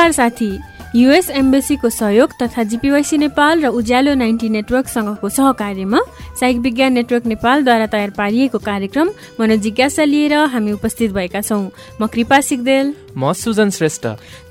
नमस्कार साथी। युएस एम्बेसीको सहयोग तथा जिपिवाइसी नेपाल र उज्यालो नाइन्टी नेटवर्कसँगको सहकार्यमा साइक विज्ञान नेटवर्क नेपालद्वारा तयार पारिएको कार्यक्रम मनोजिज्ञासा लिएर हामी उपस्थित भएका छौँ। म कृपा सिगदेल। म सुजन श्रेष्ठ।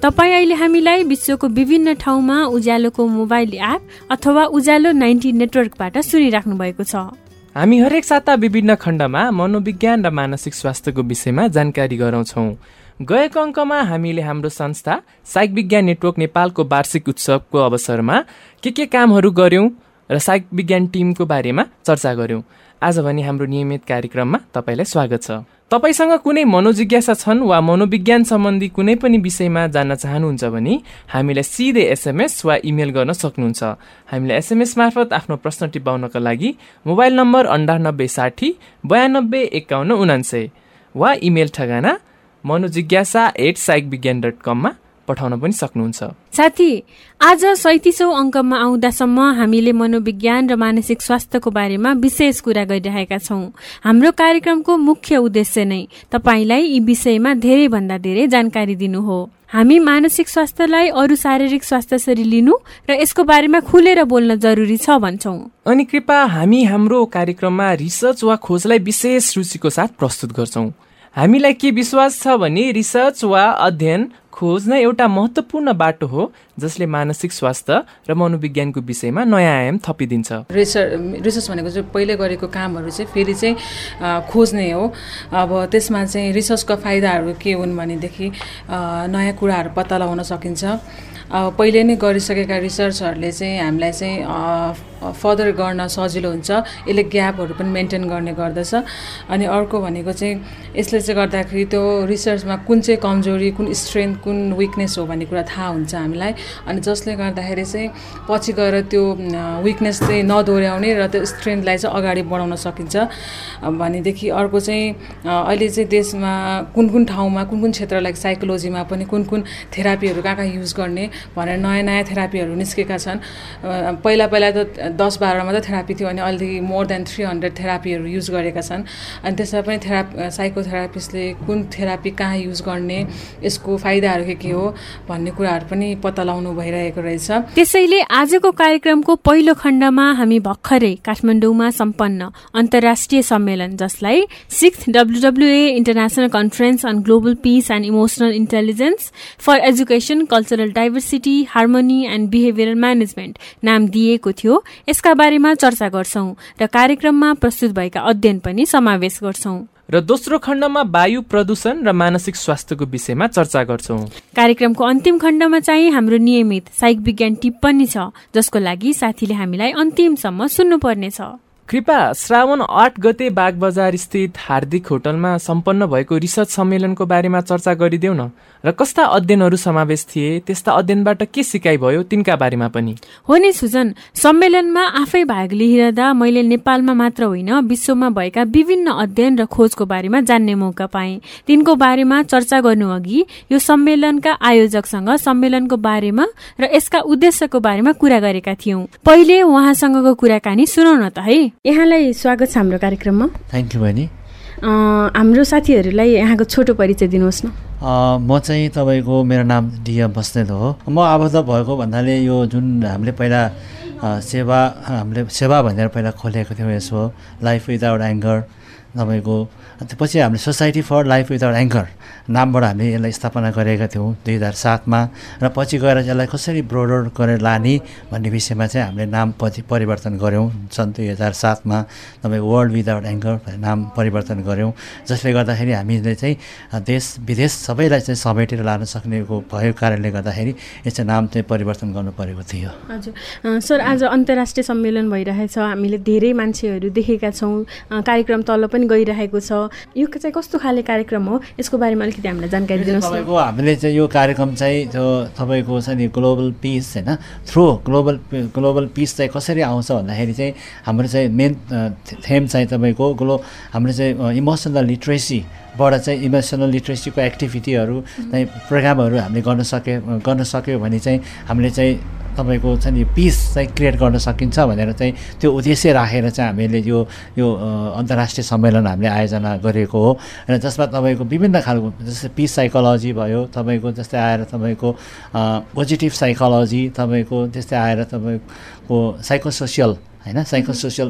तपाईँ अहिले हामीलाई विश्वको विभिन्न ठाउँमा उज्यालोको मोबाइल एप अथवा उज्यालो नाइन्टी नेटवर्कबाट सुनिराख्नु भएको छ। हामी हरेक साता विभिन्न खण्डमा मनोविज्ञान र मानसिक स्वास्थ्यको विषयमा जानकारी गराउँछौँ। गएको अङ्कमा हामीले हाम्रो संस्था साइक विज्ञान नेटवर्क नेपालको वार्षिक उत्सवको अवसरमा के के कामहरू गऱ्यौँ र साइक विज्ञान टिमको बारेमा चर्चा गऱ्यौँ। आज भने हाम्रो नियमित कार्यक्रममा तपाईँलाई स्वागत छ। तपाईँसँग कुनै मनोजिज्ञासा छन् वा मनोविज्ञान सम्बन्धी कुनै पनि विषयमा जान्न चाहनुहुन्छ भने हामीलाई सिधै एसएमएस वा इमेल गर्न सक्नुहुन्छ। हामीलाई एसएमएस मार्फत आफ्नो प्रश्न टिपाउनका लागि मोबाइल नम्बर अन्ठानब्बे साठी बयानब्बे एकाउन्न उनान्सय वा इमेल ठेगाना Manojigyasa at psych Vigyan dot कममा पठाउन पनि सक्नुहुन्छ। साथी आज सैतिसौँ अङ्कमा आउँदासम्म हामीले मनोविज्ञान र मानसिक स्वास्थ्यको बारेमा विशेष कुरा गरिरहेका छौँ। हाम्रो कार्यक्रमको मुख्य उद्देश्य नै तपाईँलाई यी विषयमा धेरैभन्दा धेरै जानकारी दिनु हो। हामी मानसिक स्वास्थ्यलाई अरू शारीरिक स्वास्थ्यसरी लिनु र यसको बारेमा खुलेर बोल्न जरुरी छ भन्छौँ। अनि कृपा हामी हाम्रो कार्यक्रममा रिसर्च वा खोजलाई विशेष रुचिको साथ प्रस्तुत गर्छौँ। हामीलाई के विश्वास छ भने रिसर्च वा अध्ययन खोज्न एउटा महत्त्वपूर्ण बाटो हो जसले मानसिक स्वास्थ्य र मनोविज्ञानको विषयमा नयाँ आयाम थपिदिन्छ। रिसर्च रिसर्च भनेको चाहिँ पहिले गरेको कामहरू चाहिँ फेरि चाहिँ खोज्ने हो। अब त्यसमा चाहिँ रिसर्चका फाइदाहरू के हुन् भनेदेखि नयाँ कुराहरू पत्ता लगाउन सकिन्छ। पहिले नै गरिसकेका रिसर्चहरूले चाहिँ हामीलाई चाहिँ फर्दर गर्न सजिलो हुन्छ। यसले ग्यापहरू पनि मेन्टेन गर्ने गर्दछ। अनि अर्को भनेको चाहिँ यसले चाहिँ गर्दाखेरि त्यो रिसर्चमा कुन चाहिँ कमजोरी कुन स्ट्रेन्थ कुन विकनेस हो भन्ने कुरा थाहा हुन्छ हामीलाई। अनि जसले गर्दाखेरि चाहिँ पछि गएर त्यो विकनेस चाहिँ नदोहोऱ्याउने र त्यो स्ट्रेन्थलाई चाहिँ अगाडि बढाउन सकिन्छ। भनेदेखि अर्को चाहिँ अहिले चाहिँ देशमा कुन कुन ठाउँमा कुन कुन क्षेत्र लाइक साइकोलोजीमा पनि कुन कुन थेरापीहरू कहाँ कहाँ युज गर्ने भनेर नयाँ नयाँ थेरापीहरू निस्केका छन्। पहिला पहिला त दस बाह्र मात्रै थेरापी थियो अनि अहिलेदेखि मोर देन थ्री हन्ड्रेड थेरापीहरू युज गरेका छन्। अनि त्यसमा पनि थेरा साइकोथेरापिस्टले कुन थेरापी कहाँ युज गर्ने यसको फाइदाहरू के के हो भन्ने कुराहरू पनि पत्ता लगाउनु भइरहेको रहेछ। त्यसैले आजको कार्यक्रमको पहिलो खण्डमा हामी भर्खरै काठमाडौँमा सम्पन्न अन्तर्राष्ट्रिय सम्मेलन जसलाई six WWA international conference on global peace and emotional intelligence for education cultural diversity harmony and behavioural management नाम दिएको थियो। यसका बारेमा चर्चा गर्छौं र कार्यक्रममा प्रस्तुत भएका अध्ययन पनि समावेश गर्छौं। र दोस्रो खण्डमा वायु प्रदूषण र मानसिक स्वास्थ्यको विषयमा चर्चा गर्छौं। कार्यक्रमको अन्तिम खण्डमा चाहिँ हाम्रो नियमित साइक विज्ञान टिप्पणी छ जसको लागि साथीले हामीलाई अन्तिमसम्म सुन्नुपर्नेछ। कृपा श्रावण आठ गते बागबजार स्थित हार्दिक होटलमा सम्पन्न भएको रिसर्च सम्मेलनको बारेमा चर्चा गरिदेऊ न। र कस्ता अध्ययनहरू समावेश थिए त्यस्ता अध्ययनबाट के सिकाइ भयो तिनका बारेमा पनि। हो नि सुजन सम्मेलनमा आफै भाग लिइरहँदा मैले नेपालमा मात्र होइन विश्वमा भएका विभिन्न अध्ययन र खोजको बारेमा जान्ने मौका पाएँ। तिनको बारेमा चर्चा गर्नु अघि यो सम्मेलनका आयोजकसँग सम्मेलनको बारेमा र यसका उद्देश्यको बारेमा कुरा गरेका थियौँ। पहिले उहाँसँगको कुराकानी सुनाउन त है। यहाँलाई स्वागत छ हाम्रो कार्यक्रममा। थ्याङ्क यू बहिनी। हाम्रो साथीहरूलाई यहाँको छोटो परिचय दिनुहोस् न। म चाहिँ तपाईँको मेरो नाम डिया बस्नेत हो। म आबद्ध भएको भन्नाले यो जुन हामीले पहिला सेवा हामीले सेवा भनेर पहिला खोलेको थियौँ यसो लाइफ विदाउट एङ्गर तपाईँको पछि हामीले society for life without anger नामबाट हामीले यसलाई स्थापना गरेका थियौँ दुई हजार सातमा। र पछि गएर यसलाई कसरी ब्रोडर गरेर लाने भन्ने विषयमा चाहिँ हामीले नाम पछि परिवर्तन गऱ्यौँ सन् दुई हजार सातमा। तपाईँको वर्ल्ड विदाउट एङ्कर नाम परिवर्तन गऱ्यौँ। जसले गर्दाखेरि हामीले चाहिँ देश विदेश सबैलाई चाहिँ समेटेर लान सक्नेको भएको कारणले गर्दाखेरि यो चाहिँ नाम चाहिँ परिवर्तन गर्नु परेको थियो। हजुर। सर आज अन्तर्राष्ट्रिय सम्मेलन भइरहेछ। हामीले धेरै मान्छेहरू देखेका छौँ। कार्यक्रम तल पनि गइरहेको छ। यो चाहिँ कस्तो खाले कार्यक्रम हो? यसको बारेमा अलिकति हामीलाई जानकारी दिनुहोस् तपाईँको हामीले चाहिँ यो कार्यक्रम चाहिँ जो तपाईँको छ नि ग्लोबल पिस होइन थ्रु ग्लोबल ग्लोबल पिस चाहिँ कसरी आउँछ भन्दाखेरि चाहिँ हाम्रो चाहिँ मेन थेम चाहिँ तपाईँको ग्लो हाम्रो चाहिँ इमोसनल लिट्रेसीबाट चाहिँ इमोसनल लिट्रेसीको एक्टिभिटीहरू चाहिँ प्रोग्रामहरू हामीले गर्न सके गर्न सक्यो भने चाहिँ हामीले चाहिँ तपाईँको चाहिँ नि पिस चाहिँ क्रिएट गर्न सकिन्छ भनेर चाहिँ त्यो उद्देश्य राखेर चाहिँ हामीले यो यो अन्तर्राष्ट्रिय सम्मेलन हामीले आयोजना गरेको हो। र जसमा तपाईँको विभिन्न खालको जस्तै पिस साइकोलोजी भयो तपाईँको जस्तै आएर तपाईँको पोजिटिभ साइकोलोजी तपाईँको त्यस्तै आएर तपाईँको साइकोसोसियल होइन? साइको सोसियल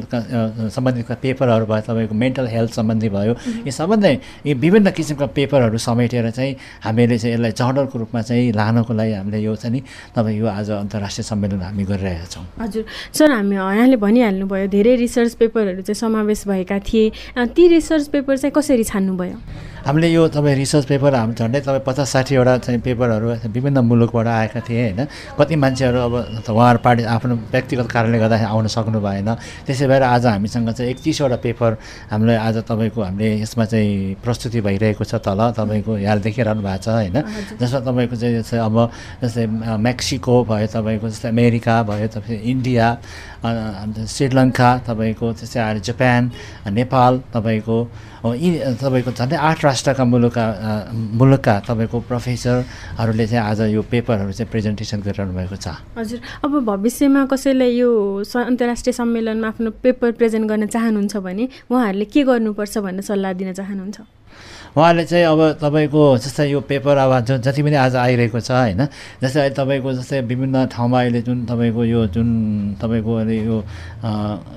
सम्बन्धित पेपरहरू भयो तपाईँको मेन्टल हेल्थ सम्बन्धी भयो। यी सम्बन्धी यी विभिन्न किसिमका पेपरहरू समेटेर चाहिँ हामीले चाहिँ यसलाई जर्नलको रूपमा चाहिँ लानको लागि हामीले यो चाहिँ नि तपाईँ यो आज अन्तर्राष्ट्रिय सम्मेलन हामी गरिरहेका छौँ। हजुर। सर हामी यहाँले भनिहाल्नुभयो धेरै रिसर्च पेपरहरू चाहिँ समावेश भएका थिए। ती रिसर्च पेपर चाहिँ कसरी छान्नुभयो? हामीले यो तपाईँ रिसर्च पेपर हामी झन्डै तपाईँ पचास साठीवटा चाहिँ पेपरहरू विभिन्न मुलुकबाट आएका थिए होइन? कति मान्छेहरू अब उहाँहरू पार्टी आफ्नो व्यक्तिगत कारणले गर्दाखेरि आउन सक्नु भएन त्यसै भएर आज हामीसँग चाहिँ एकतिसवटा पेपर हामीलाई आज तपाईँको हामीले यसमा चाहिँ प्रस्तुति भइरहेको छ तल। तपाईँको यहाँ देखिरहनु भएको छ होइन? जसमा तपाईँको चाहिँ जस्तै अब जस्तै मेक्सिको भयो तपाईँको जस्तै अमेरिका भयो तपाईँ इन्डिया श्रीलङ्का तपाईँको त्यस्तै आएर जापान नेपाल तपाईँको यी तपाईँको झन्डै आठ राष्ट्रका मुलुकका मुलुकका तपाईँको प्रोफेसरहरूले चाहिँ आज यो पेपरहरू चाहिँ प्रेजेन्टेसन गरिरहनु भएको छ। हजुर अब भविष्यमा कसैलाई यो अन्तर्राष्ट्रिय सम्मेलनमा आफ्नो पेपर प्रेजेन्ट गर्न चाहनुहुन्छ भने उहाँहरूले के गर्नुपर्छ भन्ने सल्लाह दिन चाहनुहुन्छ? उहाँले चाहिँ अब तपाईँको जस्तै यो पेपर अब जुन जति पनि आज आइरहेको छ होइन? जस्तै अहिले तपाईँको जस्तै विभिन्न ठाउँमा अहिले जुन तपाईँको यो जुन तपाईँको अहिले यो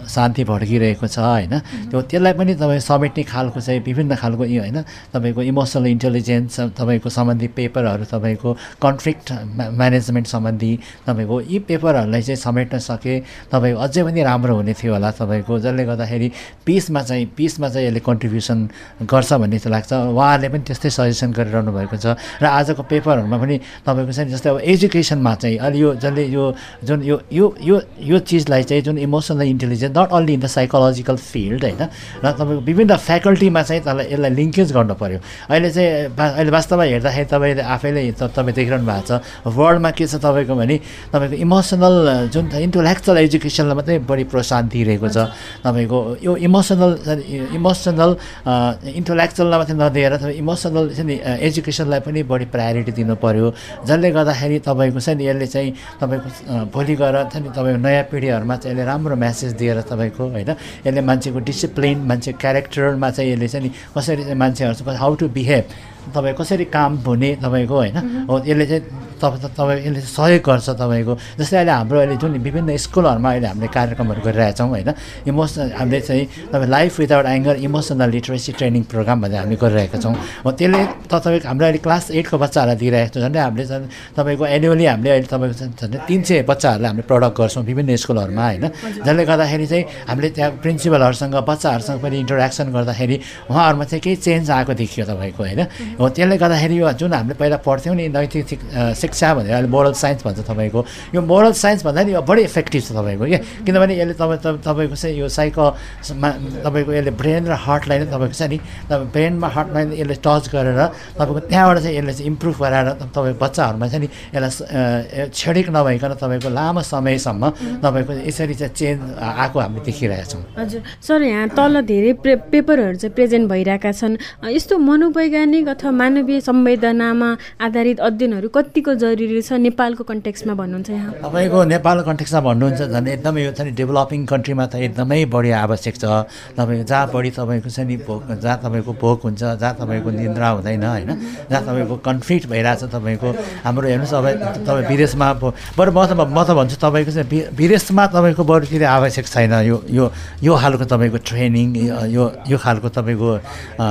शान्ति भड्किरहेको छ होइन? त्यो त्यसलाई पनि तपाईँ समेट्ने खालको चाहिँ विभिन्न खालको यो होइन? तपाईँको इमोसनल इन्टेलिजेन्स तपाईँको सम्बन्धी पेपरहरू तपाईँको कन्फ्लिक्ट म्यानेजमेन्ट सम्बन्धी तपाईँको यी पेपरहरूलाई चाहिँ समेट्न सके। तपाईँको अझै पनि राम्रो हुने थियो होला तपाईँको जसले गर्दाखेरि पिसमा चाहिँ पिसमा चाहिँ यसले कन्ट्रिब्युसन गर्छ भन्ने चाहिँ लाग्छ। उहाँहरूले पनि त्यस्तै सजेसन गरिरहनु भएको छ। र आजको पेपरहरूमा पनि तपाईँको चाहिँ जस्तै अब एजुकेसनमा चाहिँ अहिले यो जसले यो जुन यो यो यो यो चिजलाई चाहिँ जुन emotional intelligence not only in the psychological field होइन र तपाईँको विभिन्न फ्याकल्टीमा चाहिँ त्यसलाई यसलाई लिङ्केज गर्नु पऱ्यो अहिले चाहिँ अहिले वास्तवमा हेर्दाखेरि तपाईँले आफैले तपाईँ देखिरहनु भएको छ वर्ल्डमा के छ तपाईँको भने तपाईँको इमोसनल जुन इन्टलेक्चुअल एजुकेसनलाई मात्रै बढी प्रोत्साहन दिइरहेको छ। तपाईँको यो इमोसनल इमोसनल इन्टलेक्चुअललाई मात्रै नदिएर तपाईँ इमोसनल चाहिँ नि एजुकेसनलाई पनि बढी प्रायोरिटी दिनु पऱ्यो जसले गर्दाखेरि तपाईँको चाहिँ नि यसले चाहिँ तपाईँको भोलि गएर चाहिँ नि तपाईँको नयाँ पिँढीहरूमा चाहिँ यसले राम्रो म्यासेज दिएर तपाईँको होइन यसले मान्छेको डिसिप्लिन मान्छे क्यारेक्टरमा चाहिँ यसले चाहिँ नि कसरी चाहिँ मान्छेहरूसँग हाउ टु बिहेभ तपाईँ कसरी काम हुने तपाईँको होइन हो यसले चाहिँ तपाईँ यसले सहयोग गर्छ तपाईँको। जस्तै अहिले हाम्रो अहिले जुन विभिन्न स्कुलहरूमा अहिले हामीले कार्यक्रमहरू गरिरहेछौँ होइन? इमोसनल हामीले चाहिँ तपाईँ life without anger emotional literacy training programme भनेर हामी गरिरहेका छौँ। हो त्यसले त तपाईँको हाम्रो अहिले क्लास एटको बच्चाहरूलाई दिइरहेको छ झन्डै हामीले तपाईँको एनुअली हामीले अहिले तपाईँको झन्डै तिन सय बच्चाहरूलाई हामीले प्रडक्ट गर्छौँ विभिन्न स्कुलहरूमा होइन? जसले गर्दाखेरि चाहिँ हामीले त्यहाँ प्रिन्सिपलहरूसँग बच्चाहरूसँग पनि इन्टरेक्सन गर्दाखेरि उहाँहरूमा चाहिँ केही चेन्ज आएको देखियो तपाईँको होइन? हो त्यसले गर्दाखेरि जुन हामीले पहिला पढ्थ्यौँ नि नैतिक शिक्षा भनेर अहिले मोरल साइन्स भन्छ तपाईँको। यो मोरल साइन्स भन्दा नि यो बढी इफेक्टिभ छ तपाईँको। क्या किनभने यसले तपाईँ तपाईँको चाहिँ यो साइकोमा तपाईँको यसले ब्रेन र हार्टलाई नै तपाईँको चाहिँ नि तपाईँ ब्रेनमा हार्टमा यसले टच गरेर तपाईँको त्यहाँबाट चाहिँ यसले चाहिँ इम्प्रुभ गराएर तपाईँ बच्चाहरूमा चाहिँ नि यसलाई क्षणिक नभइकन तपाईँको लामो समयसम्म तपाईँको यसरी चाहिँ चेन्ज आएको हामीले देखिरहेका छौँ। हजुर सर यहाँ तल धेरै प्रे पेपरहरू चाहिँ प्रेजेन्ट भइरहेका छन्। यस्तो मनोवैज्ञानिक अथवा मानवीय संवेदनामा आधारित अध्ययनहरू कतिको जरुरी छ नेपालको कन्टेक्समा भन्नुहुन्छ यहाँ? तपाईँको नेपालको कन्टेक्समा भन्नुहुन्छ झन् एकदमै यो चाहिँ डेभलपिङ कन्ट्रीमा त एकदमै बढी आवश्यक छ। तपाईँको जहाँ बढी तपाईँको चाहिँ नि भोक जहाँ तपाईँको भोक हुन्छ जहाँ तपाईँको निन्द्रा हुँदैन होइन? जहाँ तपाईँको कन्फ्लिक्ट भइरहेछ तपाईँको हाम्रो हेर्नुहोस् अब तपाईँ विदेशमा बरु म त म त भन्छु तपाईँको चाहिँ विदेशमा तपाईँको बरुतिर आवश्यक छैन यो यो यो खालको तपाईँको ट्रेनिङ यो यो खालको तपाईँको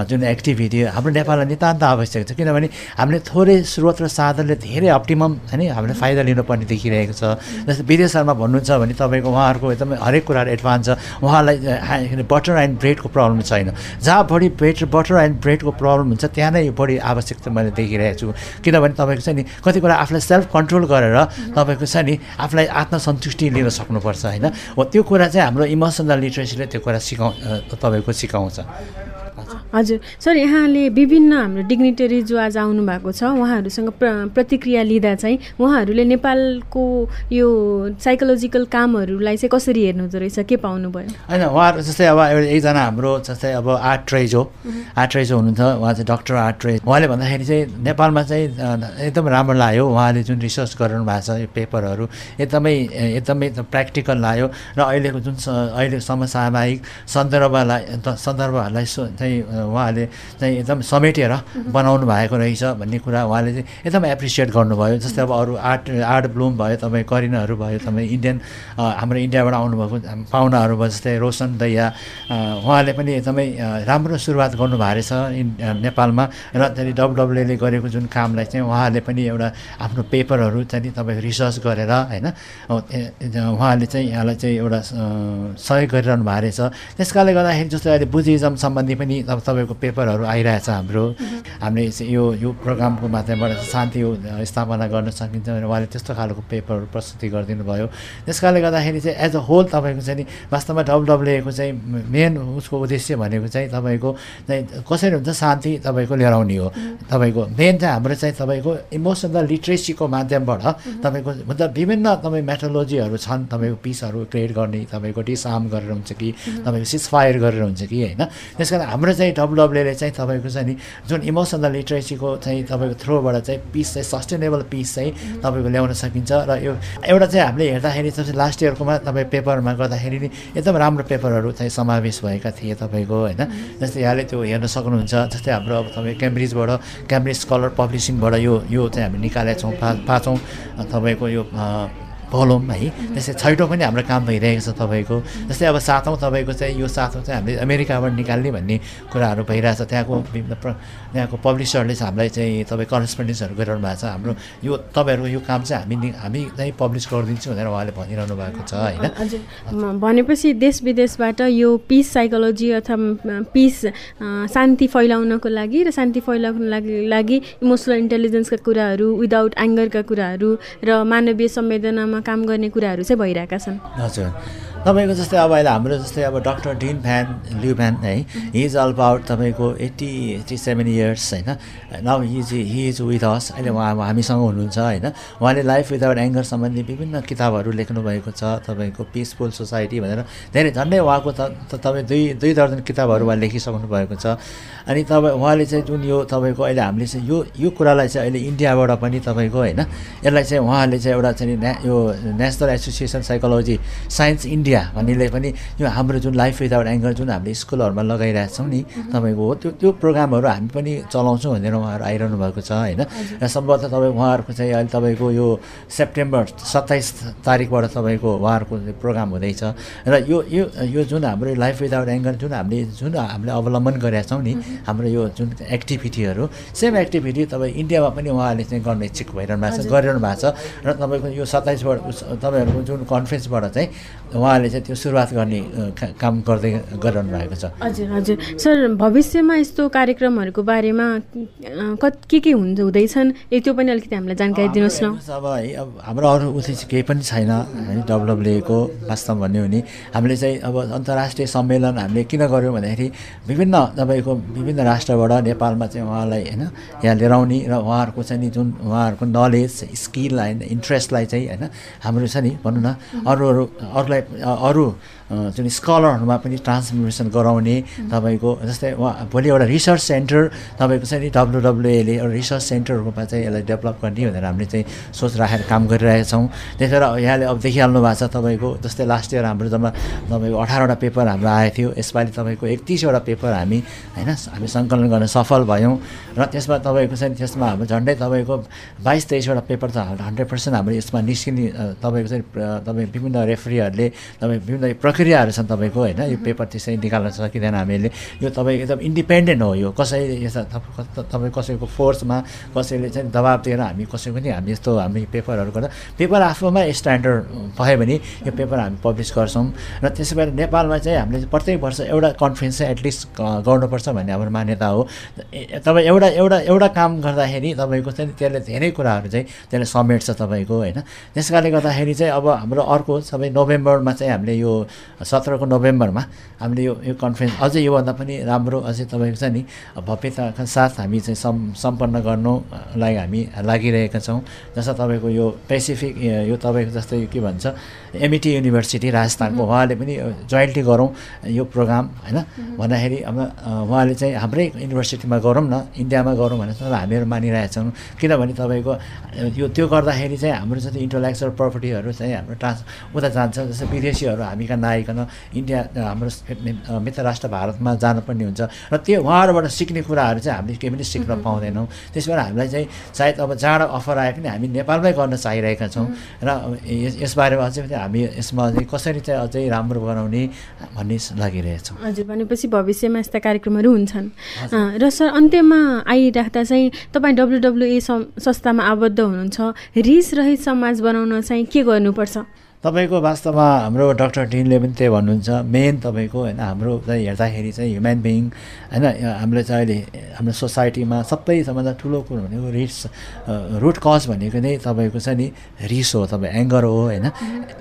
जुन एक्टिभिटी हाम्रो नेपाललाई नितान्त आवश्यक छ। किनभने हामीले थोरै स्रोत र साधनले धेरै अप्टिमम होइन हामीले फाइदा लिनुपर्ने देखिरहेको छ। जस्तै विदेशहरूमा भन्नुहुन्छ भने तपाईँको उहाँहरूको एकदमै हरेक कुराहरू एडभान्स छ। उहाँलाई बटर एन्ड ब्रेडको प्रब्लम छैन। जहाँ बढी ब्रेड बटर एन्ड ब्रेडको प्रब्लम हुन्छ त्यहाँ नै बढी आवश्यकता मैले देखिरहेको छु। किनभने तपाईँको चाहिँ नि कति कुरा आफूलाई सेल्फ कन्ट्रोल गरेर तपाईँको चाहिँ नि आफूलाई आत्मसन्तुष्टि लिन सक्नुपर्छ होइन हो त्यो कुरा चाहिँ हाम्रो इमोसनल लिट्रेसीले त्यो कुरा सिकाउ तपाईँको सिकाउँछ। हजुर। सर यहाँले विभिन्न हाम्रो डिग्निटरी जो आज आउनु भएको छ। उहाँहरूसँग प्र प्रतिक्रिया लिँदा चाहिँ उहाँहरूले नेपालको यो साइकोलोजिकल कामहरूलाई चाहिँ कसरी हेर्नुहुँदो रहेछ? के पाउनुभयो? होइन उहाँहरू जस्तै अब एकजना हाम्रो जस्तै अब आर्ट ट्रेज। हो आर्ट ट्रेज हुनुहुन्छ। उहाँ चाहिँ डक्टर आर्ट ट्रेज। उहाँले भन्दाखेरि चाहिँ नेपालमा चाहिँ एकदम राम्रो लाग्यो। उहाँले जुन रिसर्च गरिरहनु भएको छ यो पेपरहरू एकदमै एकदमै प्र्याक्टिकल लाग्यो। र अहिलेको जुन अहिले समसामयिक सन्दर्भलाई सन्दर्भहरूलाई चाहिँ उहाँले चाहिँ एकदम समेटेर बनाउनु भएको रहेछ भन्ने कुरा उहाँले चाहिँ एकदम एप्रिसिएट गर्नुभयो। जस्तै अब अरू आर्ट आर्ट ब्लुम भयो तपाईँ करिनाहरू भयो तपाईँ इन्डियन हाम्रो इन्डियाबाट आउनुभएको पाहुनाहरू भयो जस्तै रोशन दैया उहाँले पनि एकदमै राम्रो सुरुवात गर्नुभएको रहेछ नेपालमा। र त्यहाँदेखि डब्लुडब्लुले गरेको जुन कामलाई चाहिँ उहाँले पनि एउटा आफ्नो पेपरहरू चाहिँ तपाईँको रिसर्च गरेर होइन उहाँले चाहिँ यहाँलाई चाहिँ एउटा सहयोग गरिरहनु भएको रहेछ। त्यस कारणले गर्दाखेरि जस्तै अहिले बुद्धिज्म सम्बन्धी पनि तपाईँको पेपरहरू आइरहेछ हाम्रो। हामीले यो यो प्रोग्रामको माध्यमबाट शान्ति स्थापना गर्न सकिन्छ भनेर उहाँले त्यस्तो खालको पेपरहरू प्रस्तुति गरिदिनु भयो। त्यस कारणले गर्दाखेरि चाहिँ एज अ होल तपाईँको चाहिँ वास्तवमा डब्लुडब्लुएको चाहिँ मेन उसको उद्देश्य भनेको चाहिँ तपाईँको चाहिँ कसरी हुन्छ शान्ति तपाईँको लिएर आउने हो तपाईँको मेन चाहिँ हाम्रो चाहिँ तपाईँको इमोसनल लिट्रेसीको माध्यमबाट तपाईँको मतलब विभिन्न तपाईँ मेथोलोजीहरू छन् तपाईँको पिसहरू क्रिएट गर्ने तपाईँको डिसआर्म गरेर हुन्छ कि तपाईँको फायर गरेर हुन्छ कि होइन। त्यस कारण हाम्रो चाहिँ डब्लुडब्लुले चाहिँ तपाईँको चाहिँ नि जुन इमोसनल लिट्रेसीको चाहिँ तपाईँको थ्रोबाट चाहिँ पिस चाहिँ सस्टेनेबल पिस चाहिँ तपाईँको ल्याउन सकिन्छ र यो एउटा चाहिँ हामीले हेर्दाखेरि चाहिँ लास्ट इयरकोमा तपाईँ पेपरमा गर्दाखेरि नि एकदम राम्रो पेपरहरू चाहिँ समावेश भएका थिए तपाईँको होइन? जस्तै यहाँले त्यो हेर्न सक्नुहुन्छ जस्तै हाम्रो अब तपाईँ क्याम्ब्रिजबाट क्याम्ब्रिज स्कलर पब्लिसिङबाट यो यो चाहिँ हामी निकालेका छौँ पा पाँचौँ तपाईँको यो भोलौँ है? त्यस्तै छैटौँ पनि हाम्रो काम भइरहेको छ तपाईँको। जस्तै अब सातौँ तपाईँको चाहिँ यो सातौँ चाहिँ हामीले अमेरिकाबाट निकाल्ने भन्ने कुराहरू भइरहेछ। त्यहाँको विभिन्न प्र त्यहाँको पब्लिसरले चाहिँ हामीलाई चाहिँ तपाईँ करेस्पोन्डेन्सहरू गरिरहनु भएको छ। हाम्रो यो तपाईँहरूको यो काम चाहिँ हामी हामी चाहिँ पब्लिस गरिदिन्छौँ भनेर उहाँले भनिरहनु भएको छ होइन? भनेपछि देश विदेशबाट यो पिस साइकोलोजी अथवा पिस शान्ति फैलाउनको लागि र शान्ति फैलाउनको लागि लागि इमोसनल इन्टेलिजेन्सका कुराहरू विदाउट एङ्गरका कुराहरू र मानवीय संवेदनामा काम गर्ने कुराहरू चाहिँ भइरहेका छन्। हजुर। तपाईँको जस्तै अब अहिले हाम्रो जस्तै अब doctor Dean Van Leu Van है हि इज अल अबाउट तपाईँको एट्टी एट्टी सेभेन इयर्स होइन। Now he is he is with us अहिले उहाँ हामीसँग हुनुहुन्छ होइन। उहाँले लाइफ विदाउट एङ्गर सम्बन्धी विभिन्न किताबहरू लेख्नु भएको छ तपाईँको पिसफुल सोसाइटी भनेर। धेरै झन्डै उहाँको त तपाईँ दुई दुई दर्जन किताबहरू उहाँ लेखिसक्नु भएको छ। अनि तपाईँ उहाँले चाहिँ जुन यो तपाईँको अहिले हामीले चाहिँ यो यो कुरालाई चाहिँ अहिले इन्डियाबाट पनि तपाईँको होइन यसलाई चाहिँ उहाँले चाहिँ एउटा चाहिँ यो national association psychology science India भन्नेले पनि यो हाम्रो जुन लाइफ विदाउट एङ्गर जुन हामीले स्कुलहरूमा लगाइरहेको नि तपाईँको हो त्यो त्यो प्रोग्रामहरू हामी पनि चलाउँछौँ भनेर उहाँहरू आइरहनु भएको छ होइन? र सम्भवतः तपाईँ उहाँहरूको चाहिँ अहिले तपाईँको यो सेप्टेम्बर सत्ताइस तारिकबाट तपाईँको उहाँहरूको प्रोग्राम हुँदैछ। र यो यो यो जुन हाम्रो लाइफ विदाउट एङ्गर जुन हामीले जुन हामीले अवलम्बन गरेका छौँ नि हाम्रो यो जुन एक्टिभिटीहरू सेम एक्टिभिटी तपाईँ इन्डियामा पनि उहाँहरूले चाहिँ गर्ने इच्छुक भइरहनु भएको छ गरिरहनु भएको छ। र तपाईँको यो सत्ताइसबाट तपाईँहरूको जुन कन्फरेन्सबाट चाहिँ उहाँले चाहिँ त्यो सुरुवात गर्ने काम गर्दै गरिरहनु भएको छ। हजुर हजुर। सर भविष्यमा यस्तो कार्यक्रमहरूको बारेमा के के हुन्छ हुँदैछन्? ए त्यो पनि अलिकति हामीलाई जानकारी दिनुहोस् न। अब है अब हाम्रो अरू उद्देश्य केही पनि छैन है डब्लुडब्लुएको वास्तव भन्यो भने हामीले चाहिँ अब अन्तर्राष्ट्रिय सम्मेलन हामीले किन गऱ्यौँ भन्दाखेरि विभिन्न तपाईँको विभिन्न राष्ट्रबाट नेपालमा चाहिँ उहाँलाई होइन यहाँ लिएर आउने र उहाँहरूको चाहिँ नि जुन उहाँहरूको नलेज स्किल होइन इन्ट्रेस्टलाई चाहिँ होइन हाम्रो छ नि भनौँ न अरू अरू अरूलाई अरू जुन स्कलरहरूमा पनि ट्रान्सफर्मेसन गराउने तपाईँको जस्तै उहाँ भोलि एउटा रिसर्च सेन्टर तपाईँको चाहिँ नि डब्लुडब्लुएले एउटा रिसर्च सेन्टरको रूपमा चाहिँ यसलाई डेभलप गर्ने भनेर हामीले चाहिँ सोच राखेर काम गरिरहेका छौँ। त्यही भएर यहाँले अब देखिहाल्नु भएको छ तपाईँको जस्तै लास्ट इयर हाम्रो जम्मा तपाईँको अठारवटा पेपर हाम्रो आएको थियो। यसपालि तपाईँको एकतिसवटा पेपर हामी होइन हामी सङ्कलन गर्न सफल भयौँ। र त्यसमा तपाईँको चाहिँ त्यसमा हाम्रो झन्डै तपाईँको बाइस तेइसवटा पेपर त हन्ड्रेड पर्सेन्ट हाम्रो यसमा निस्किने तपाईँको चाहिँ तपाईँ विभिन्न रेफ्रीहरूले तपाईँ विभिन्न प्रक्रिया प्रक्रियाहरू छन् तपाईँको होइन यो पेपर त्यसै निकाल्न सकिँदैन हामीले यो तपाईँ एकदम इन्डिपेन्डेन्ट हो यो कसै तपाईँ कसैको फोर्समा कसैले चाहिँ दबाब दिएर हामी कसैको पनि हामी यस्तो हामी पेपरहरू गर्दा पेपर आफूमा स्ट्यान्डर्ड भयो भने यो पेपर हामी पब्लिस गर्छौँ र त्यसै भएर नेपालमा चाहिँ हामीले प्रत्येक वर्ष एउटा कन्फरेन्स चाहिँ एटलिस्ट गर्नुपर्छ भन्ने हाम्रो मान्यता हो तपाईँ एउटा एउटा एउटा काम गर्दाखेरि तपाईँको चाहिँ त्यसले धेरै कुराहरू चाहिँ त्यसले समेट्छ तपाईँको होइन त्यस कारणले गर्दाखेरि चाहिँ अब हाम्रो अर्को सबै नोभेम्बरमा चाहिँ हामीले यो सत्रको नोभेम्बरमा हामीले यो यो कन्फरेन्स अझै योभन्दा पनि राम्रो अझै तपाईँको छ नि भव्यताका साथ हामी चाहिँ सम् सम्पन्न गर्नुलाई हामी लागिरहेका छौँ। जस्तो तपाईँको यो पेसिफिक यो तपाईँको जस्तै के भन्छ एमइटी युनिभर्सिटी राजस्थानको उहाँले पनि जोइन्टली गरौँ यो प्रोग्राम होइन? भन्दाखेरि अब उहाँले चाहिँ हाम्रै युनिभर्सिटीमा गरौँ न इन्डियामा गरौँ भनेर हामीहरू मानिरहेका छौँ। किनभने तपाईँको यो त्यो गर्दाखेरि चाहिँ हाम्रो जस्तै इन्टलेक्चुअल प्रपर्टीहरू चाहिँ हाम्रो ट्रान्स उता जान्छ जस्तै विदेशीहरू हामी कहाँ नआइकन इन्डिया हाम्रो मित्र राष्ट्र भारतमा जानुपर्ने हुन्छ। र त्यो उहाँहरूबाट सिक्ने कुराहरू चाहिँ हामीले केही पनि सिक्न पाउँदैनौँ। त्यस भएर हामीलाई चाहिँ सायद अब जहाँबाट अफर आए पनि हामी नेपालमै गर्न चाहिरहेका छौँ। र यसबारेमा अझै हामी यसमा अझै कसरी चाहिँ अझै राम्रो बनाउने भन्ने लागिरहेछौँ। हजुर भनेपछि भविष्यमा यस्ता कार्यक्रमहरू हुन्छन्। र सर अन्त्यमा आइराख्दा चाहिँ तपाईँ डब्लुडब्लुए संस्थामा आबद्ध हुनुहुन्छ। रिस रहित समाज बनाउन चाहिँ के गर्नुपर्छ? तपाईँको वास्तवमा हाम्रो डक्टर डिनले पनि त्यही भन्नुहुन्छ मेन तपाईँको होइन हाम्रो चाहिँ हेर्दाखेरि चाहिँ ह्युमेन बिङ होइन हामीले चाहिँ अहिले हाम्रो सोसाइटीमा सबैभन्दा ठुलो कुरो भनेको रिस रुट कज भनेको नै तपाईँको चाहिँ नि रिस हो तपाईँ एङ्गर हो होइन।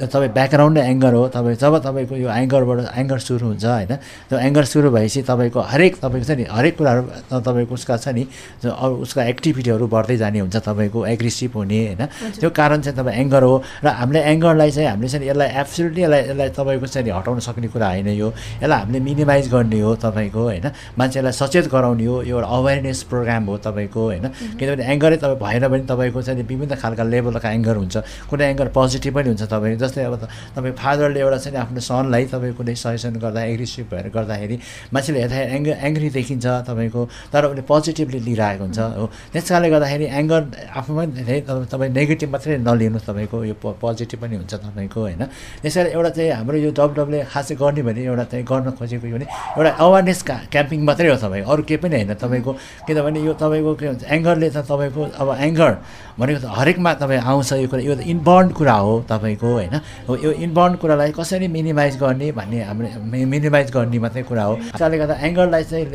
तपाईँ ब्याकग्राउन्ड नै एङ्गर हो तपाईँ जब तपाईँको यो एङ्गरबाट एङ्गर सुरु हुन्छ होइन त्यो एङ्गर सुरु भएपछि तपाईँको हरेक तपाईँको छ नि हरेक कुराहरू तपाईँको उसका छ नि अरू उसका एक्टिभिटीहरू बढ्दै जाने हुन्छ तपाईँको एग्रेसिभ हुने होइन। त्यो कारण चाहिँ तपाईँ एङ्गर हो। र हामीले एङ्गरलाई चाहिँ हामीले चाहिँ यसलाई एब्सोल्युटली यसलाई यसलाई तपाईँको चाहिँ हटाउन सक्ने कुरा होइन यो। यसलाई हामीले मिनिमाइज गर्ने हो तपाईँको होइन? मान्छेलाई सचेत गराउने हो। यो एउटा अवेरनेस प्रोग्राम हो तपाईँको होइन? किनभने एङ्गरै तपाईँ भएन भने तपाईँको चाहिँ विभिन्न खालका लेभलका एङ्गर हुन्छ। कुनै एङ्गर पोजिटिभ पनि हुन्छ तपाईँ जस्तै अब तपाईँ फादरले एउटा चाहिँ आफ्नो सनलाई तपाईँ कुनै सजेसन गर्दा एग्रेसिभ भएर गर्दाखेरि मान्छेले हेर्दाखेरि एङ्ग एङ्ग्री देखिन्छ तपाईँको तर उसले पोजिटिभली लिइरहेको हुन्छ हो। त्यस कारणले गर्दाखेरि एङ्गर आफूमा धेरै तपाईँ नेगेटिभ मात्रै नलिनु तपाईँको। यो पोजिटिभ पनि हुन्छ तपाईँ। तपाईँको होइन। त्यसैले एउटा चाहिँ हाम्रो यो डब्लुडब्लुले खासै गर्ने भने एउटा चाहिँ गर्न खोजेको भने एउटा अवेरनेस क्याम्पिङ मात्रै हो तपाईँ। अरू केही पनि होइन तपाईँको। किनभने यो तपाईँको के भन्छ एङ्गरले त तपाईँको अब एङ्गर भनेको त हरेकमा तपाईँ आउँछ यो कुरा। यो त इन्बर्न कुरा हो तपाईँको होइन। हो यो इन्बर्न कुरालाई कसरी मिनिमाइज गर्ने भन्ने हाम्रो मिनिमाइज गर्ने मात्रै कुरा हो। त्यसले गर्दा एङ्गरलाई चाहिँ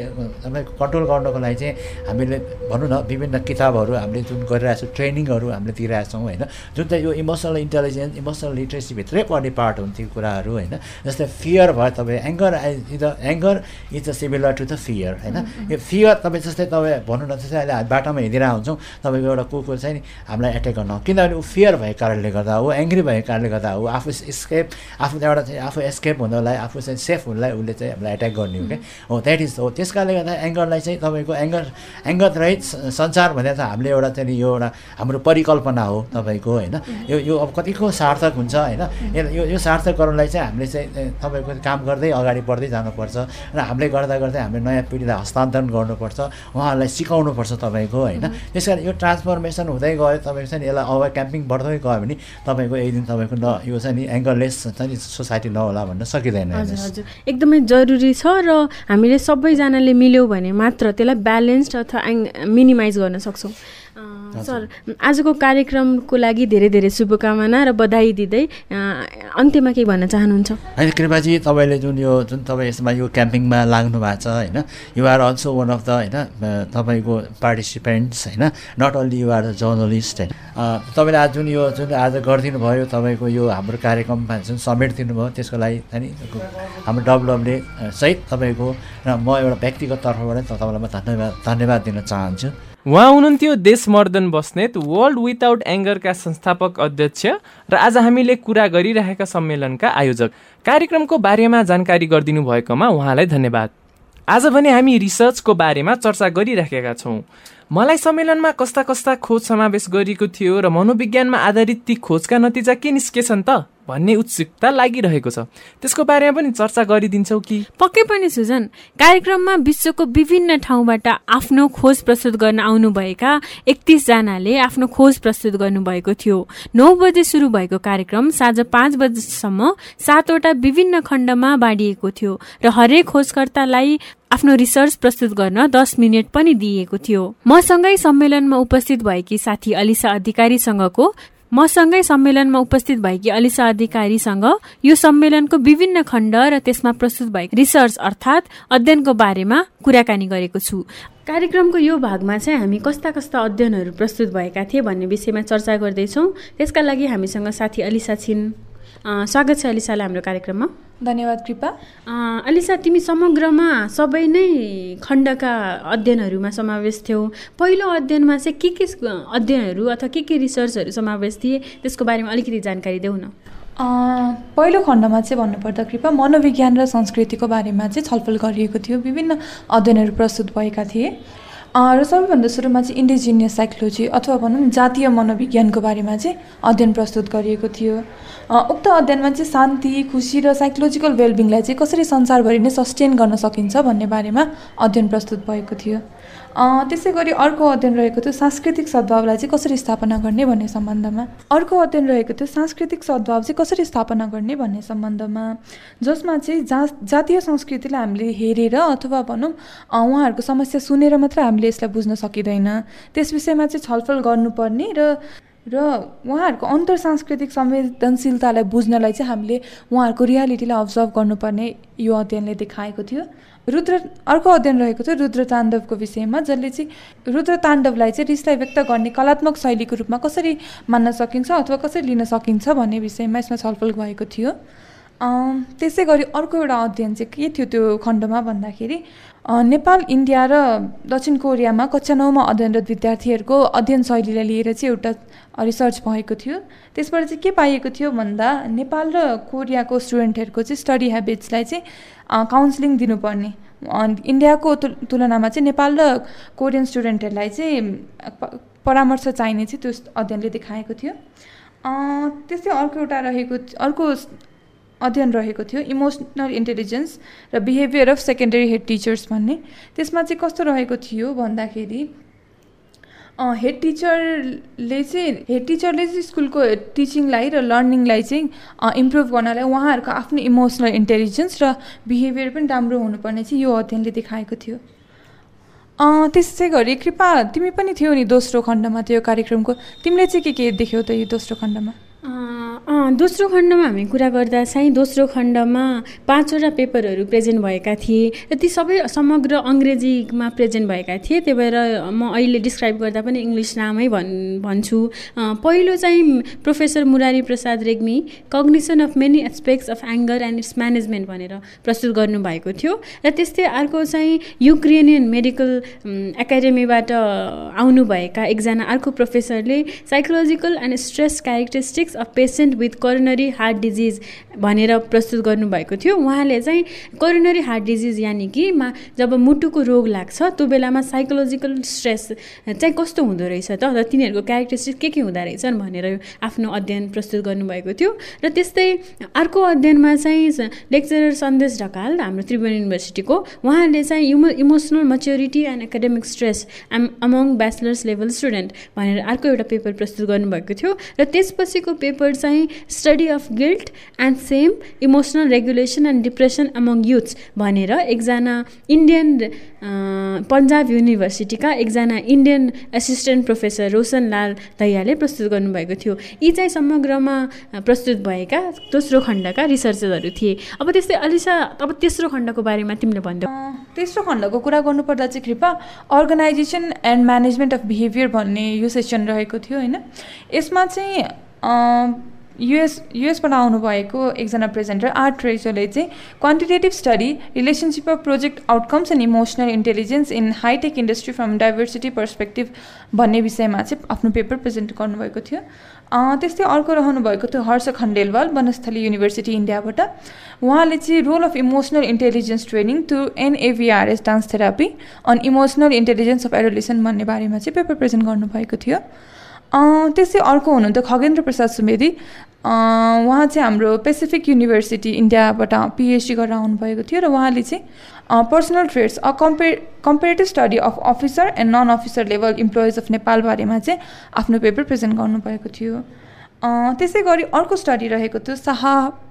तपाईँको कन्ट्रोल गर्नको लागि चाहिँ हामीले भनौँ न विभिन्न किताबहरू हामीले जुन गरिरहेको छौँ ट्रेनिङहरू हामीले दिइरहेको छौँ होइन। जुन चाहिँ यो इमोसनल इन्टेलिजेन्स इमोसनल लिट्रेसीभित्रै पर्ने पार्ट हुन्थ्यो कुराहरू होइन? जस्तै फियर भयो तपाईँ anger is the anger is the similar to the fear होइन? यो फियर तपाईँ जस्तै तपाईँ भनौँ न जस्तै अहिले हामी बाटोमा हिँडिरहेको हुन्छौँ तपाईँको एउटा कुकुर चाहिँ हामीलाई एट्याक गर्न किनभने ऊ फियर भएको कारणले गर्दा ऊ एङ्ग्री भएको कारणले गर्दा ऊ आफू स्केप आफू एउटा चाहिँ आफू एस्केप हुनलाई आफू चाहिँ सेफ हुनलाई उसले चाहिँ हामीलाई एट्याक गर्ने हो क्या? हो द्याट इज हो। त्यस कारणले गर्दा एङ्गरलाई चाहिँ तपाईँको एङ्गर एङ्गर रहित संसार भनेर चाहिँ हामीले एउटा चाहिँ यो एउटा हाम्रो परिकल्पना हो तपाईँको होइन? यो यो अब कतिको सार्थक हुन्छ होइन? यो यो सार्थक गर्नलाई चाहिँ हामीले चाहिँ तपाईँको काम गर्दै अगाडि बढ्दै जानुपर्छ र हामीले गर्दा गर्दै हामीले नयाँ पिँढीलाई हस्तान्तरण गर्नुपर्छ उहाँहरूलाई सिकाउनुपर्छ तपाईँको होइन? त्यस कारण यो ट्रान्सफर्मेसन हुँदै गयो तपाईँको चाहिँ यसलाई अब क्याम्पिङ बढ्दै गयो भने तपाईँको एक दिन तपाईँको न यो चाहिँ नि एङ्गललेस चाहिँ नि सोसाइटी नहोला भन्न सकिँदैन हजुर एकदमै जरुरी छ र हामीले सबैजनाले मिल्यौँ भने मात्र त्यसलाई ब्यालेन्स्ड अथवा मिनिमाइज गर्न सक्छौँ। सर आजको कार्यक्रमको लागि धेरै धेरै शुभकामना र बधाई दिँदै अन्त्यमा के भन्न चाहनुहुन्छ? होइन कृपाजी तपाईँले जुन यो जुन तपाईँ यसमा यो क्याम्पिङमा लाग्नु भएको छ होइन you're also one of the होइन तपाईँको पार्टिसिपेन्ट्स होइन not only you're the journalist होइन। तपाईँले आज जुन यो जुन आज गरिदिनु भयो तपाईँको यो हाम्रो कार्यक्रममा जुन समेट दिनुभयो त्यसको लागि अनि हाम्रो डब्लुडब्लुले सहित तपाईँको र म एउटा व्यक्तिगत तर्फबाट तपाईँलाई म धन्यवाद धन्यवाद दिन चाहन्छु। उहाँ हुनुहुन्थ्यो देशमर्दन बस्नेत वर्ल्ड विदाउट एङ्गरका संस्थापक अध्यक्ष र आज हामीले कुरा गरिरहेका सम्मेलनका आयोजक। कार्यक्रमको बारेमा जानकारी गरिदिनु भएकोमा उहाँलाई धन्यवाद। आज भने हामी रिसर्चको बारेमा चर्चा गरिराखेका छौँ। मलाई सम्मेलनमा कस्ता कस्ता खोज समावेश गरिएको थियो र मनोविज्ञानमा आधारित ती खोजका नतिजा के निस्केछन् त? भन्ने उत्सुकता लागिरहेको छ। त्यसको बारेमा पनि चर्चा गरिदिन्छौ कि? पक्कै पनि सुजन। कार्यक्रममा विश्वको विभिन्न ठाउँबाट आफ्नो खोज प्रस्तुत गर्न आउनुभएका एकतिसजनाले आफ्नो खोज प्रस्तुत गर्नुभएको थियो। नौ बजे सुरु भएको कार्यक्रम साँझ पाँच बजेसम्म सातवटा विभिन्न खण्डमा बाँडिएको थियो र हरेक खोजकर्तालाई आफ्नो रिसर्च प्रस्तुत गर्न दस मिनट पनि दिइएको थियो। मसँगै सम्मेलनमा उपस्थित भएकी साथी अलिसा अधिकारीसँगको मसँगै सम्मेलनमा उपस्थित भएकी अलिसा अधिकारीसँग यो सम्मेलनको विभिन्न खण्ड र त्यसमा प्रस्तुत भएको रिसर्च अर्थात् अध्ययनको बारेमा कुराकानी गरेको छु। कार्यक्रमको यो भागमा चाहिँ हामी कस्ता कस्ता अध्ययनहरू प्रस्तुत भएका थिए भन्ने विषयमा चर्चा गर्दैछौँ। त्यसका लागि हामीसँग साथी अलिसा छिन्। स्वागत छ अलिसालाई हाम्रो कार्यक्रममा। धन्यवाद कृपा। अलिसा तिमी समग्रमा सबै नै खण्डका अध्ययनहरूमा समावेश थियौ। पहिलो अध्ययनमा चाहिँ के के अध्ययनहरू अथवा के के रिसर्चहरू समावेश थिए? त्यसको बारेमा अलिकति जानकारी देऊ न। पहिलो खण्डमा चाहिँ भन्नुपर्दा कृपा मनोविज्ञान र संस्कृतिको बारेमा चाहिँ छलफल गरिएको थियो। विभिन्न अध्ययनहरू प्रस्तुत भएका थिए। र सबैभन्दा सुरुमा चाहिँ इन्डिजिनियस साइकोलोजी अथवा भनौँ जातीय मनोविज्ञानको बारेमा चाहिँ अध्ययन प्रस्तुत गरिएको थियो। उक्त अध्ययनमा चाहिँ शान्ति खुसी र साइकोलोजिकल वेलबिङलाई चाहिँ कसरी संसारभरि नै सस्टेन गर्न सकिन्छ भन्ने बारेमा अध्ययन प्रस्तुत भएको थियो। त्यसै गरी अर्को अध्ययन रहेको थियो सांस्कृतिक सद्भावलाई चाहिँ कसरी स्थापना गर्ने भन्ने सम्बन्धमा। अर्को अध्ययन रहेको थियो सांस्कृतिक सद्भाव चाहिँ कसरी स्थापना गर्ने भन्ने सम्बन्धमा। जसमा चाहिँ जा जातीय संस्कृतिलाई हामीले हेरेर अथवा भनौँ उहाँहरूको समस्या सुनेर मात्र हामीले यसलाई बुझ्न सकिँदैन। त्यस विषयमा चाहिँ छलफल गर्नुपर्ने र र उहाँहरूको अन्तर सांस्कृतिक संवेदनशीलतालाई बुझ्नलाई चाहिँ हामीले उहाँहरूको रियालिटीलाई अब्जर्भ गर्नुपर्ने यो अध्ययनले देखाएको थियो। रुद्र अर्को अध्ययन रहेको थियो रुद्र ताण्डवको विषयमा जसले चाहिँ रुद्र ताण्डवलाई चाहिँ रिसलाई व्यक्त गर्ने कलात्मक शैलीको रूपमा कसरी मान्न सकिन्छ अथवा कसरी लिन सकिन्छ भन्ने विषयमा यसमा छलफल भएको थियो। त्यसै गरी अर्को एउटा अध्ययन चाहिँ के थियो त्यो खण्डमा भन्दाखेरि नेपाल इन्डिया र दक्षिण कोरियामा कक्षा नौमा अध्ययनरत विद्यार्थीहरूको अध्ययन शैलीलाई लिएर चाहिँ एउटा रिसर्च भएको थियो। त्यसबाट चाहिँ के पाइएको थियो भन्दा नेपाल र कोरियाको स्टुडेन्टहरूको चाहिँ स्टडी हेबिट्सलाई चाहिँ काउन्सिलिङ दिनुपर्ने। इन्डियाको तुलनामा चाहिँ नेपाल र कोरियन स्टुडेन्टहरूलाई चाहिँ परामर्श चाहिने चाहिँ त्यो अध्ययनले देखाएको थियो। त्यस्तै अर्को एउटा रहेको अर्को अध्ययन रहेको थियो इमोसनल इन्टेलिजेन्स र behaviour of secondary head teachers भन्ने। त्यसमा चाहिँ कस्तो रहेको थियो भन्दाखेरि हेड टिचरले चाहिँ हेड टिचरले चाहिँ स्कुलको टिचिङलाई र लर्निङलाई चाहिँ इम्प्रुभ गर्नलाई उहाँहरूको आफ्नो इमोसनल इन्टेलिजेन्स र बिहेभियर पनि राम्रो हुनुपर्ने चाहिँ यो अध्ययनले देखाएको थियो। त्यसै गरी कृपा तिमी पनि थियौ नि दोस्रो खण्डमा त्यो कार्यक्रमको। तिमीले चाहिँ के के देख्यौ त यो दोस्रो खण्डमा? दोस्रो खण्डमा हामी कुरा गर्दा चाहिँ दोस्रो खण्डमा पाँचवटा पेपरहरू प्रेजेन्ट भएका थिए र ती सबै समग्र अङ्ग्रेजीमा प्रेजेन्ट भएका थिए त्यही भएर म अहिले डिस्क्राइब गर्दा पनि इङ्ग्लिस नामै भन् भन्छु। पहिलो चाहिँ professor Murari Prasad Regmi cognition of many aspects of anger and its management भनेर प्रस्तुत गर्नुभएको थियो र त्यस्तै अर्को चाहिँ युक्रेनियन मेडिकल एकाडेमीबाट आउनुभएका एकजना अर्को प्रोफेसरले psychological and stress characteristics of patient with coronary heart disease भनेर प्रस्तुत गर्नुभएको थियो। उहाँले चाहिँ कोरोनरी हार्ट डिजिज यानि कि मा जब मुटुको रोग लाग्छ त्यो बेलामा साइकोलोजिकल स्ट्रेस चाहिँ कस्तो हुँदो रहेछ त? र तिनीहरूको क्यारेक्टरिस्टिक के के हुँदो रहेछन् भनेर आफ्नो अध्ययन प्रस्तुत गर्नुभएको थियो। र त्यस्तै अर्को अध्ययनमा चाहिँ लेक्चरर सन्देश ढकाल हाम्रो त्रिभुवन युनिभर्सिटीको उहाँले चाहिँ emo emotional maturity and academic stress um among bachelors level student भनेर अर्को एउटा पेपर प्रस्तुत गर्नुभएको थियो। र त्यसपछिको पेपर चाहिँ study of guilt and shame emotional regulation and depression among youths भनेर एकजना इन्डियन पन्जाब युनिभर्सिटीका एकजना Indian assistant professor Roshan Lal दैयाले प्रस्तुत गर्नुभएको थियो। यी चाहिँ समग्रमा प्रस्तुत भएका दोस्रो खण्डका रिसर्चरहरू थिए। अब त्यस्तै अलिसा अब तेस्रो खण्डको बारेमा तिमीले भन्दै। तेस्रो खण्डको कुरा गर्नुपर्दा चाहिँ कृपा organisation and management of behaviour भन्ने यो सेसन रहेको थियो होइन? यसमा चाहिँ युएस युएसबाट आउनुभएको एकजना प्रेजेन्टर आर्ट ट्रेसोले चाहिँ quantitative study relationship of project outcomes and emotional intelligence in high tech industry from diversity perspective भन्ने विषयमा चाहिँ आफ्नो पेपर प्रेजेन्ट गर्नुभएको थियो। त्यस्तै अर्को रहनु भएको थियो हर्ष खण्डेलवाल वनस्थली युनिभर्सिटी इन्डियाबाट उहाँले चाहिँ role of emotional intelligence training to NAVRS dance therapy on emotional intelligence of adolescence भन्ने बारेमा चाहिँ पेपर प्रेजेन्ट गर्नुभएको थियो। त्यसै अर्को हुनुहुन्थ्यो खगेन्द्र प्रसाद सुवेदी। उहाँ चाहिँ हाम्रो पेसिफिक युनिभर्सिटी इन्डियाबाट पिएचडी गरेर आउनुभएको थियो र उहाँले चाहिँ personal traits a compa comparative study of officer and non officer level employees of Nepal बारेमा चाहिँ आफ्नो पेपर प्रेजेन्ट गर्नुभएको थियो। त्यसै गरी अर्को स्टडी रहेको थियो साह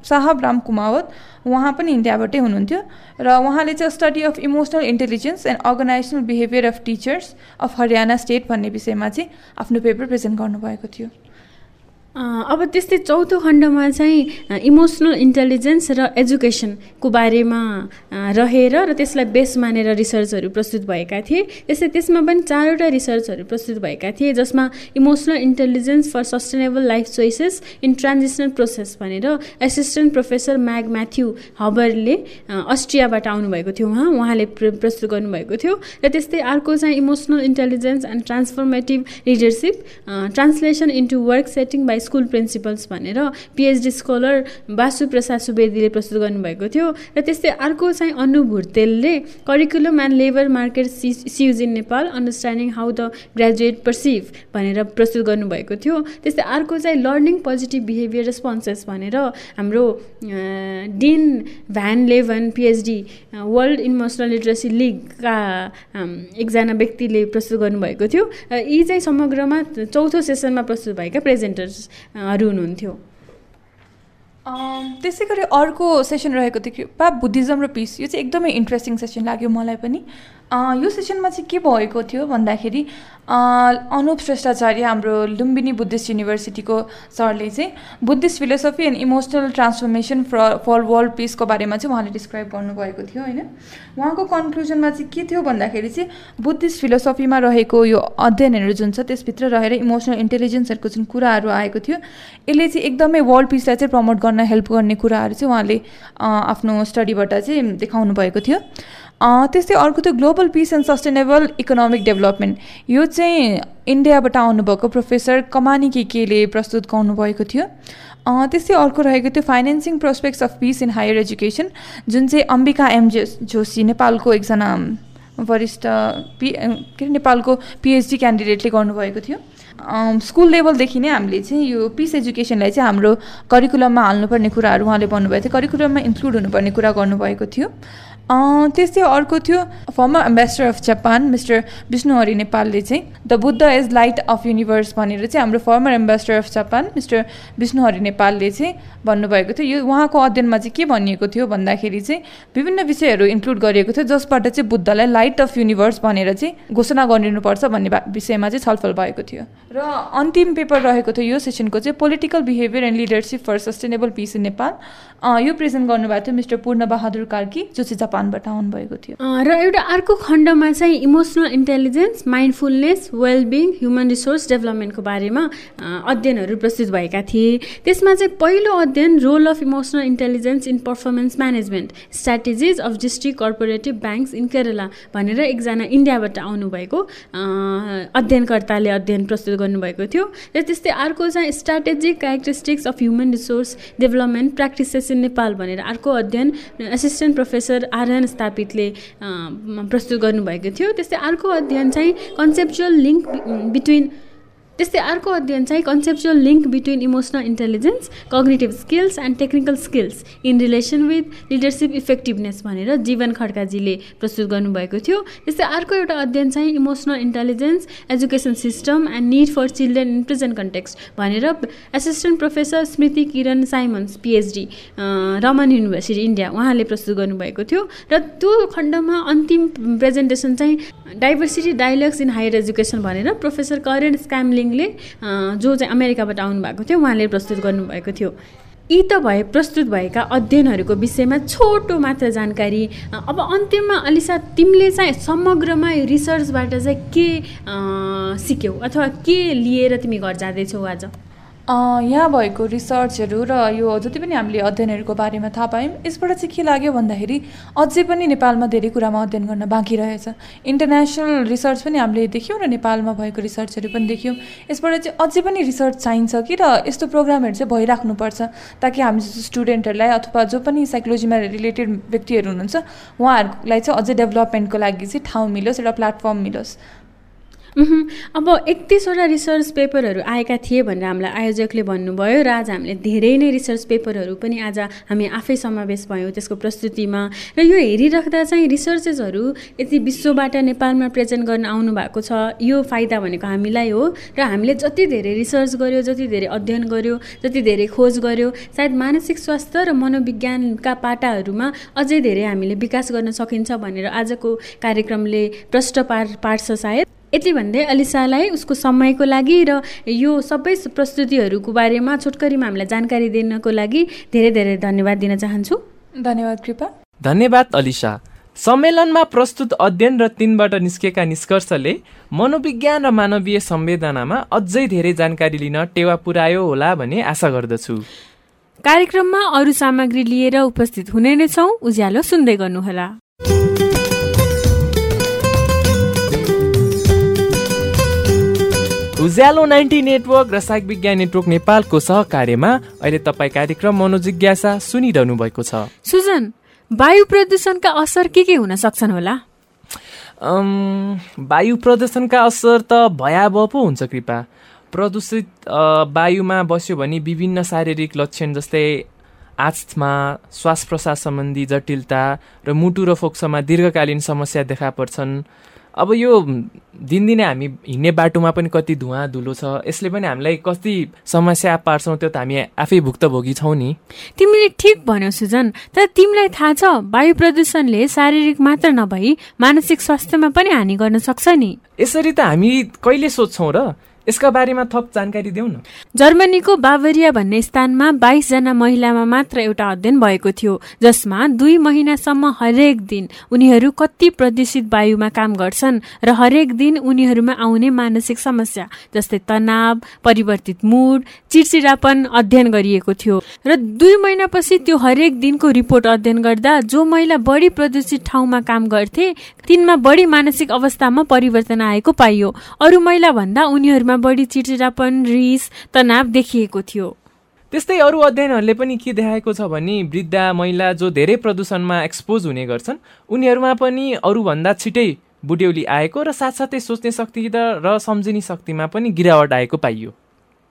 साहब राम कुमावत। उहाँ पनि इन्डियाबाटै हुनुहुन्थ्यो र उहाँले चाहिँ study of emotional intelligence and organisational behaviour of teachers of Haryana state भन्ने विषयमा चाहिँ आफ्नो पेपर प्रेजेन्ट गर्नुभएको थियो। अब त्यस्तै चौथो खण्डमा चाहिँ इमोसनल इन्टेलिजेन्स र एजुकेसनको बारेमा रहेर र त्यसलाई बेस मानेर रिसर्चहरू प्रस्तुत भएका थिए। त्यस्तै त्यसमा पनि चारवटा रिसर्चहरू प्रस्तुत भएका थिए जसमा emotional intelligence for sustainable life choices in transitional process भनेर एसिस्टेन्ट प्रोफेसर म्याग म्याथ्यु हबरले अस्ट्रियाबाट आउनुभएको थियो उहाँ। उहाँले प्रस्तुत गर्नुभएको थियो। र त्यस्तै अर्को चाहिँ emotional intelligence and transformative leadership translation into work setting by school principals भनेर पिएचडी स्कलर बासु प्रसाद सुवेदीले प्रस्तुत गर्नुभएको थियो र त्यस्तै अर्को चाहिँ Anu भुर्तेलले curriculum and labour market see sees in Nepal understanding how the graduate perceive भनेर प्रस्तुत गर्नुभएको थियो। त्यस्तै अर्को चाहिँ लर्निङ पोजिटिभ बिहेभियर रेस्पोन्सेस भनेर हाम्रो Dean Van Leuven PhD world emotional literacy लिगका एकजना व्यक्तिले प्रस्तुत गर्नुभएको थियो। यी चाहिँ समग्रमा चौथो सेसनमा प्रस्तुत भएका प्रेजेन्टर्स हरू हुनुहुन्थ्यो। त्यसै गरी अर्को सेसन रहेको थियो पा बुद्धिज्म र पिस यो चाहिँ एकदमै इन्ट्रेस्टिङ सेसन लाग्यो मलाई पनि। यो सेसनमा चाहिँ के भएको थियो भन्दाखेरि अनुप श्रेष्ठाचार्य हाम्रो लुम्बिनी बुद्धिस्ट युनिभर्सिटीको सरले चाहिँ Buddhist philosophy and emotional transformation for for world पिसको बारेमा चाहिँ उहाँले डिस्क्राइब गर्नुभएको थियो होइन? उहाँको कन्क्लुजनमा चाहिँ के थियो भन्दाखेरि चाहिँ बुद्धिस्ट फिलोसफीमा रहेको यो अध्ययनहरू जुन छ त्यसभित्र रहेर इमोसनल इन्टेलिजेन्सहरूको जुन कुराहरू आएको थियो यसले चाहिँ एकदमै वर्ल्ड पिसलाई चाहिँ प्रमोट गर्न हेल्प गर्ने कुराहरू चाहिँ उहाँले आफ्नो स्टडीबाट चाहिँ देखाउनु भएको थियो। त्यस्तै अर्को त global peace and sustainable economic development. यो चाहिँ इन्डियाबाट आउनुभएको प्रोफेसर कमानी के केले प्रस्तुत गर्नुभएको थियो। त्यस्तै अर्को रहेको थियो financing prospects of peace in higher education जुन चाहिँ अम्बिका एम जोशी नेपालको एकजना वरिष्ठ पि के अरे नेपालको पिएचडी क्यान्डिडेटले गर्नुभएको थियो। स्कुल लेभलदेखि नै हामीले चाहिँ यो पिस एजुकेसनलाई चाहिँ हाम्रो करिकुलममा हाल्नुपर्ने कुराहरू उहाँले भन्नुभएको थियो। करिकुलममा इन्क्लुड हुनुपर्ने कुरा गर्नुभएको थियो। त्यस्तै अर्को थियो former ambassador of Japan mister Bishnuhari नेपालले चाहिँ the Buddha is light of universe भनेर चाहिँ हाम्रो former ambassador of Japan mister Bishnuhari नेपालले चाहिँ भन्नुभएको थियो। यो उहाँको अध्ययनमा चाहिँ के भनिएको थियो भन्दाखेरि चाहिँ विभिन्न विषयहरू इन्क्लुड गरिएको थियो जसबाट चाहिँ बुद्धलाई लाइट अफ युनिभर्स भनेर चाहिँ घोषणा गरिनुपर्छ भन्ने विषयमा चाहिँ छलफल भएको थियो। र अन्तिम पेपर रहेको थियो यो सेसनको चाहिँ political behaviour and leadership for sustainable peace in Nepal यो प्रेजेन्ट गर्नुभएको थियो मिस्टर पूर्ण बहादुर कार्की जो चाहिँ जापानबाट आउनुभएको थियो। र एउटा अर्को खण्डमा चाहिँ emotional intelligence mindfulness wellbeing human resource डेभलपमेन्टको बारेमा अध्ययनहरू प्रस्तुत भएका थिए। त्यसमा चाहिँ पहिलो अध्ययन role of emotional intelligence in performance management strategies of district cooperative banks in Kerala भनेर एकजना इन्डियाबाट आउनुभएको अध्ययनकर्ताले अध्ययन प्रस्तुत गर्नुभएको थियो। र त्यस्तै अर्को चाहिँ strategic characteristics of human resource development practices in Nepal भनेर अर्को अध्ययन एसिस्टेन्ट प्रोफेसर आर्यन स्थापितले प्रस्तुत गर्नुभएको थियो। त्यस्तै अर्को अध्ययन चाहिँ कन्सेप्चुअल लिङ्क बिट्विन त्यस्तै अर्को अध्ययन चाहिँ conceptual link between emotional intelligence cognitive skills and technical skills in relation with leadership effectiveness भनेर जीवन खड्काजीले प्रस्तुत गर्नुभएको थियो। त्यस्तै अर्को एउटा अध्ययन चाहिँ emotional intelligence education system and need for children in present context भनेर assistant professor Smriti Kiran Simons PhD Raman university India उहाँले प्रस्तुत गर्नुभएको थियो। र त्यो खण्डमा अन्तिम प्रेजेन्टेसन चाहिँ diversity dialogues in higher education भनेर प्रोफेसर करेन स्क्यामलिङ सिंहले जो चाहिँ अमेरिकाबाट आउनुभएको थियो उहाँले प्रस्तुत गर्नुभएको थियो। यी त भए प्रस्तुत भएका अध्ययनहरूको विषयमा छोटो मात्र जानकारी। अब अन्त्यमा अलिसा तिमीले चाहिँ समग्रमा रिसर्चबाट चाहिँ के सिक्यौ अथवा के लिएर तिमी घर जाँदैछौ आज? यहाँ भएको रिसर्चहरू र यो जति पनि हामीले अध्ययनहरूको बारेमा थाहा पायौँ यसबाट चाहिँ के लाग्यो भन्दाखेरि अझै पनि नेपालमा धेरै कुरामा अध्ययन गर्न बाँकी रहेछ। इन्टरनेसनल रिसर्च पनि हामीले देख्यौँ र नेपालमा भएको रिसर्चहरू पनि देख्यौँ। यसबाट चाहिँ अझै पनि रिसर्च चाहिन्छ कि र यस्तो प्रोग्रामहरू चाहिँ भइराख्नुपर्छ ताकि हामी जस्तो स्टुडेन्टहरूलाई अथवा जो पनि साइकोलोजीमा रिलेटेड व्यक्तिहरू हुनुहुन्छ उहाँहरूलाई चाहिँ अझै डेभलपमेन्टको लागि चाहिँ ठाउँ मिलोस् एउटा प्लेटफर्म मिलोस्। अब एकतिसवटा रिसर्च पेपरहरू आएका थिए भनेर हामीलाई आयोजकले भन्नुभयो र आज हामीले धेरै नै रिसर्च पेपरहरू पनि आज हामी आफै समावेश भयौँ त्यसको प्रस्तुतिमा। र यो हेरिराख्दा चाहिँ रिसर्चेसहरू यति विश्वबाट नेपालमा प्रेजेन्ट गर्न आउनु भएको छ। यो फाइदा भनेको हामीलाई हो र हामीले जति धेरै रिसर्च गऱ्यो जति धेरै अध्ययन गऱ्यो जति धेरै खोज गऱ्यो सायद मानसिक स्वास्थ्य र मनोविज्ञानका पाटाहरूमा अझै धेरै हामीले विकास गर्न सकिन्छ भनेर आजको कार्यक्रमले प्रष्ट पार पार्छ सायद। यति भन्दै अलिसालाई उसको समयको लागि र यो सबै प्रस्तुतिहरूको बारेमा छोटकरीमा हामीलाई जानकारी दिनको लागि धेरै धेरै धन्यवाद दिन चाहन्छु। धन्यवाद कृपा। धन्यवाद अलिसा। सम्मेलनमा प्रस्तुत अध्ययन र तिनबाट निस्केका निष्कर्षले मनोविज्ञान र मानवीय संवेदनामा अझै धेरै जानकारी लिन टेवा पुर्यायो होला भन्ने आशा गर्दछु। कार्यक्रममा अरू सामग्री लिएर उपस्थित हुने नै छौँ। उज्यालो सुन्दै गर्नुहोला। उज्यालो नाइन्टी नेटवर्क र साइक विज्ञान नेटवर्क नेपालको सहकार्यमा अहिले तपाईँ कार्यक्रम मनोजिज्ञासा सुनिरहनु भएको छ। सुजन वायु प्रदूषणका असर के के हुन सक्छन् होला? वायु प्रदूषणका असर त भयावह पो हुन्छ कृपा। प्रदूषित वायुमा बस्यो भने विभिन्न शारीरिक लक्षण जस्तै आस्थमा श्वास प्रश्वास सम्बन्धी जटिलता र मुटु र फोक्सोमा दीर्घकालीन समस्या देखा पर्छन्। अब यो दिनदिनै हामी हिँड्ने बाटोमा पनि कति धुवा धुलो छ यसले पनि हामीलाई कति समस्या पार्छौँ त्यो त हामी आफै भुक्तभोगी छौँ नि। तिमीले ठिक भन्यौ सुजन। तर तिमीलाई थाहा छ वायु प्रदूषणले शारीरिक मात्र नभई मानसिक स्वास्थ्यमा पनि हानि गर्न सक्छ नि। यसरी त हामी कहिले सोध्छौँ र? यसका बारेमा थप जानकारी देऊ न। जर्मनीको बाबरिया भन्ने स्थानमा बाइसजना महिलामा मात्र एउटा अध्ययन भएको थियो जसमा दुई महिनासम्म हरेक दिन उनीहरू कति प्रदूषित वायुमा काम गर्छन् र हरेक दिन उनीहरूमा आउने मानसिक समस्या जस्तै तनाव परिवर्तित मुड चिडचिडापन अध्ययन गरिएको थियो। र दुई महिनापछि त्यो हरेक दिनको रिपोर्ट अध्ययन गर्दा जो महिला बढी प्रदूषित ठाउँमा काम गर्थे तिनमा बढी मानसिक अवस्थामा परिवर्तन आएको पाइयो। अरू महिला भन्दा उनीहरूमा बढी चिडचिडापन रिस तनाव देखिएको थियो। त्यस्तै अरू अध्ययनहरूले पनि के देखाएको छ भने वृद्ध महिला जो धेरै प्रदूषणमा एक्सपोज हुने गर्छन् उनीहरूमा पनि अरूभन्दा छिटै बुढ्यौली आएको र साथसाथै सोच्ने शक्ति र सम्झिने शक्तिमा पनि गिरावट आएको पाइयो।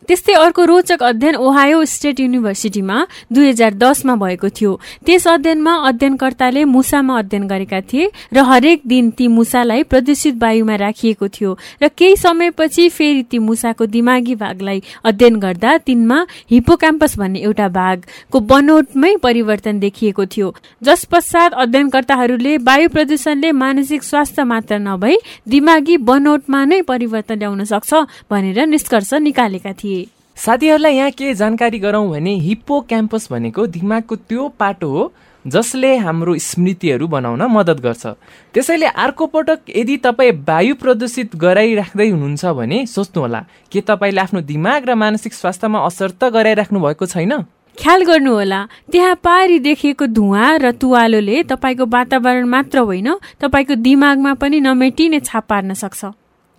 त्यस्तै अर्को रोचक अध्ययन ओहायो स्टेट युनिभर्सिटीमा दुई हजार दसमा भएको थियो। त्यस अध्ययनमा अध्ययनकर्ताले मुसामा अध्ययन गरेका थिए र हरेक दिन ती मुसालाई प्रदूषित वायुमा राखिएको थियो र केही समयपछि फेरि ती मुसाको दिमागी भागलाई अध्ययन गर्दा तिनमा हिपोक्याम्पस भन्ने एउटा भागको बनोटमै परिवर्तन देखिएको थियो। जस पश्चात अध्ययनकर्ताहरूले वायु प्रदूषणले मानसिक स्वास्थ्य मात्र नभई दिमागी बनोटमा नै परिवर्तन ल्याउन सक्छ भनेर निष्कर्ष निकालेका थिए। साथीहरूलाई यहाँ के जानकारी गरौँ भने हिप्पो क्याम्पस भनेको दिमागको त्यो पाटो हो जसले हाम्रो स्मृतिहरू बनाउन मद्दत गर्छ। त्यसैले अर्को पटक यदि तपाईँ वायु प्रदूषित गराइराख्दै हुनुहुन्छ भने सोच्नुहोला के तपाईँले आफ्नो दिमाग र मानसिक स्वास्थ्यमा असर त गराइराख्नु भएको छैन? ख्याल गर्नुहोला त्यहाँ पारी देखिएको धुवा र तुवालोले तपाईँको वातावरण मात्र होइन तपाईँको दिमागमा पनि नमेटिने छाप पार्न सक्छ।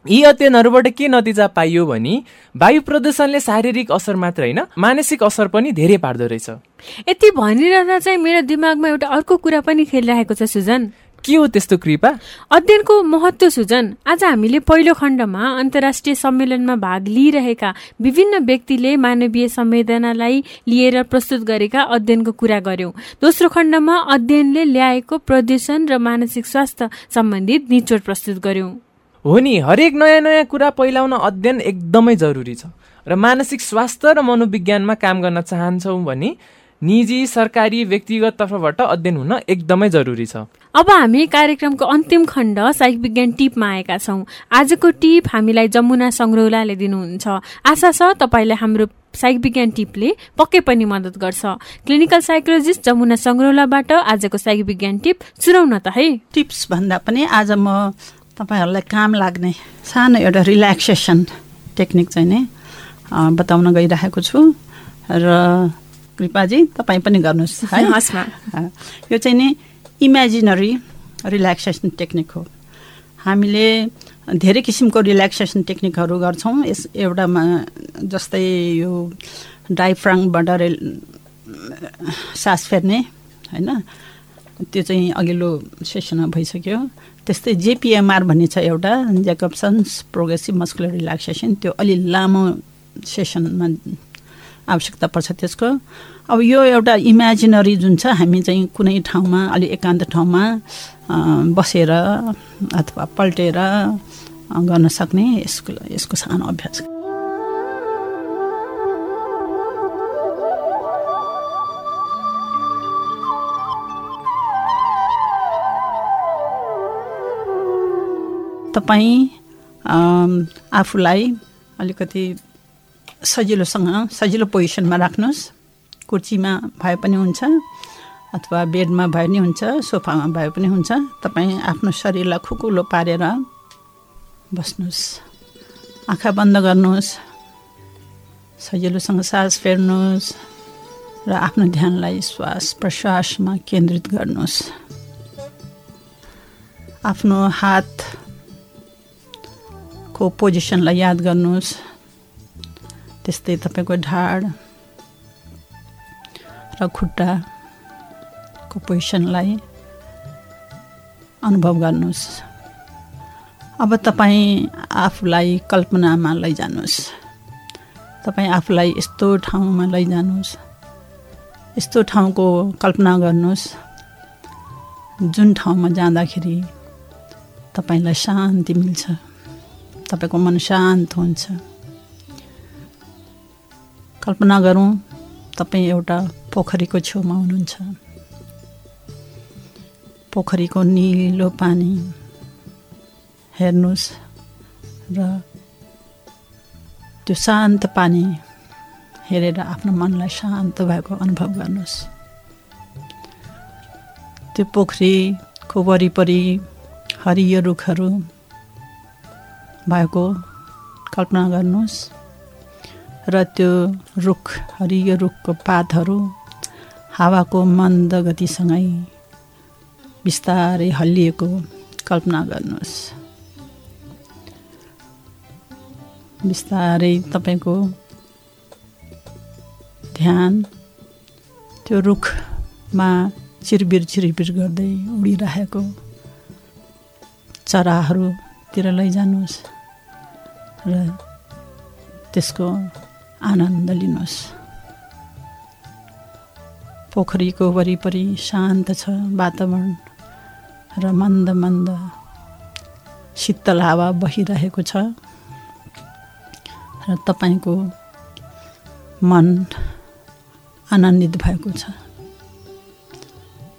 यी अध्ययनहरूबाट के नतिजा पाइयो भने वायु प्रदूषणले शारीरिक असर मात्र होइन मानसिक असर पनि धेरै पार्दो रहेछ। यति भनिरहँदा चाहिँ मेरो दिमागमा एउटा अर्को कुरा पनि खेलिरहेको छ सुजन। के हो त्यस्तो कृपा? अध्ययनको महत्व सुजन आज हामीले पहिलो खण्डमा अन्तर्राष्ट्रिय सम्मेलनमा भाग लिइरहेका विभिन्न व्यक्तिले मानवीय संवेदनालाई लिएर प्रस्तुत गरेका अध्ययनको कुरा गर्यौं। दोस्रो खण्डमा अध्ययनले ल्याएको प्रदूषण र मानसिक स्वास्थ्य सम्बन्धित निचोड प्रस्तुत गर्यौं। हो नि हरेक नयाँ नयाँ कुरा पहिलाउन अध्ययन एकदमै जरुरी छ। र मानसिक स्वास्थ्य र मनोविज्ञानमा काम गर्न चाहन्छौँ भने निजी सरकारी व्यक्तिगत तर्फबाट अध्ययन हुन एकदमै जरुरी छ। अब हामी कार्यक्रमको अन्तिम खण्ड साइक विज्ञान टिपमा आएका छौँ। आजको टिप हामीलाई जमुना सङ्ग्रौलाले दिनुहुन्छ। आशा छ तपाईँलाई हाम्रो साइक विज्ञान टिपले पक्कै पनि मद्दत गर्छ। क्लिनिकल साइकोलोजिस्ट जमुना सङ्ग्रौलाबाट आजको साइक विज्ञान टिप सुनाउन त है? टिप्स भन्दा पनि आज म तपाईँहरूलाई काम लाग्ने सानो एउटा रिल्याक्सेसन टेक्निक चाहिँ नै बताउन गइरहेको छु। र कृपाजी तपाईँ पनि गर्नुहोस् है। यो चाहिँ नि इमेजिनरी रिल्याक्सेसन टेक्निक हो। हामीले धेरै किसिमको रिल्याक्सेसन टेक्निकहरू गर्छौँ। यस एउटामा जस्तै यो डाइफ्राङबाट रेल सास फेर्ने होइन? त्यो चाहिँ अघिल्लो सेसनमा भइसक्यो। त्यस्तै जेपिएमआर भन्ने छ एउटा जेकप्सन्स प्रोग्रेसिभ मस्कुलर रिल्याक्सेसन त्यो अलि लामो सेसनमा आवश्यकता पर्छ त्यसको। अब यो एउटा इमेजिनरी जुन छ हामी चाहिँ कुनै ठाउँमा अलि एकान्त ठाउँमा बसेर अथवा पल्टेर गर्न सक्ने यसको यसको सानो अभ्यास। तपाईँ आफूलाई अलिकति सजिलोसँग सजिलो पोजिसनमा राख्नुहोस्। कुर्चीमा भए पनि हुन्छ अथवा बेडमा भए पनि हुन्छ सोफामा भए पनि हुन्छ। तपाईँ आफ्नो शरीरलाई खुकुलो पारेर बस्नुहोस्। आँखा बन्द गर्नुहोस्। सजिलोसँग सास फेर्नुहोस् र आफ्नो ध्यानलाई श्वास प्रश्वासमा केन्द्रित गर्नुहोस्। आफ्नो हातको पोजिसनलाई याद गर्नुहोस्। त्यस्तै तपाईँको ढाड र खुट्टाको पोजिसनलाई अनुभव गर्नुहोस्। अब तपाईँ आफूलाई कल्पनामा लैजानुहोस्। तपाईँ आफूलाई यस्तो ठाउँमा लैजानुहोस्। यस्तो ठाउँको कल्पना गर्नुहोस्। जुन ठाउँमा जाँदाखेरि तपाईँलाई शान्ति मिल्छ। तपाईँको मन शान्त हुन्छ। कल्पना गरौँ तपाईँ एउटा पोखरीको छेउमा हुनुहुन्छ। पोखरीको निलो पानी हेर्नुहोस् र त्यो शान्त पानी हेरेर आफ्नो मनलाई शान्त भएको अनुभव गर्नुहोस्। त्यो पोखरीको वरिपरि हरियो रुखहरू भएको कल्पना गर्नुहोस्। र त्यो रुख हरियो रुखको पातहरू हावाको मन्द गतिसँगै बिस्तारै हल्लिएको कल्पना गर्नुहोस्। बिस्तारै तपाईँको ध्यान त्यो रुखमा चिरबिर चिरबिर गर्दै उडिरहेको चराहरूतिर लैजानुहोस्। र त्यसको आनन्द लिनुहोस्। पोखरीको वरिपरि शान्त छ वातावरण र मन्द मन्द शीतल हावा बहिरहेको छ र तपाईँको मन आनन्दित भएको छ।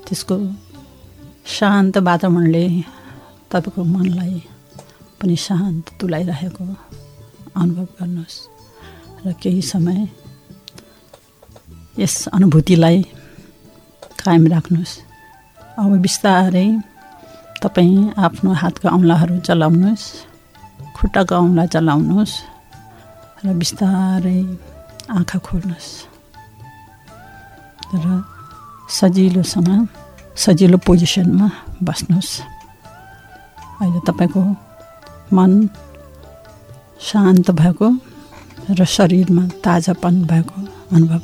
त्यसको शान्त वातावरणले तपाईँको मनलाई पनि शान्त तुलाइरहेको अनुभव गर्नुहोस् र केही समय यस अनुभूतिलाई कायम राख्नुहोस्। अब बिस्तारै तपाईँ आफ्नो हातको औँलाहरू चलाउनुहोस् खुट्टाको औँला चलाउनुहोस् र बिस्तारै आँखा खोल्नुहोस्। र सजिलोसँग सजिलो पोजिसनमा बस्नुहोस्। अहिले तपाईँको मन शान्त भएको र शरीरमा ताजापन भएको अनुभव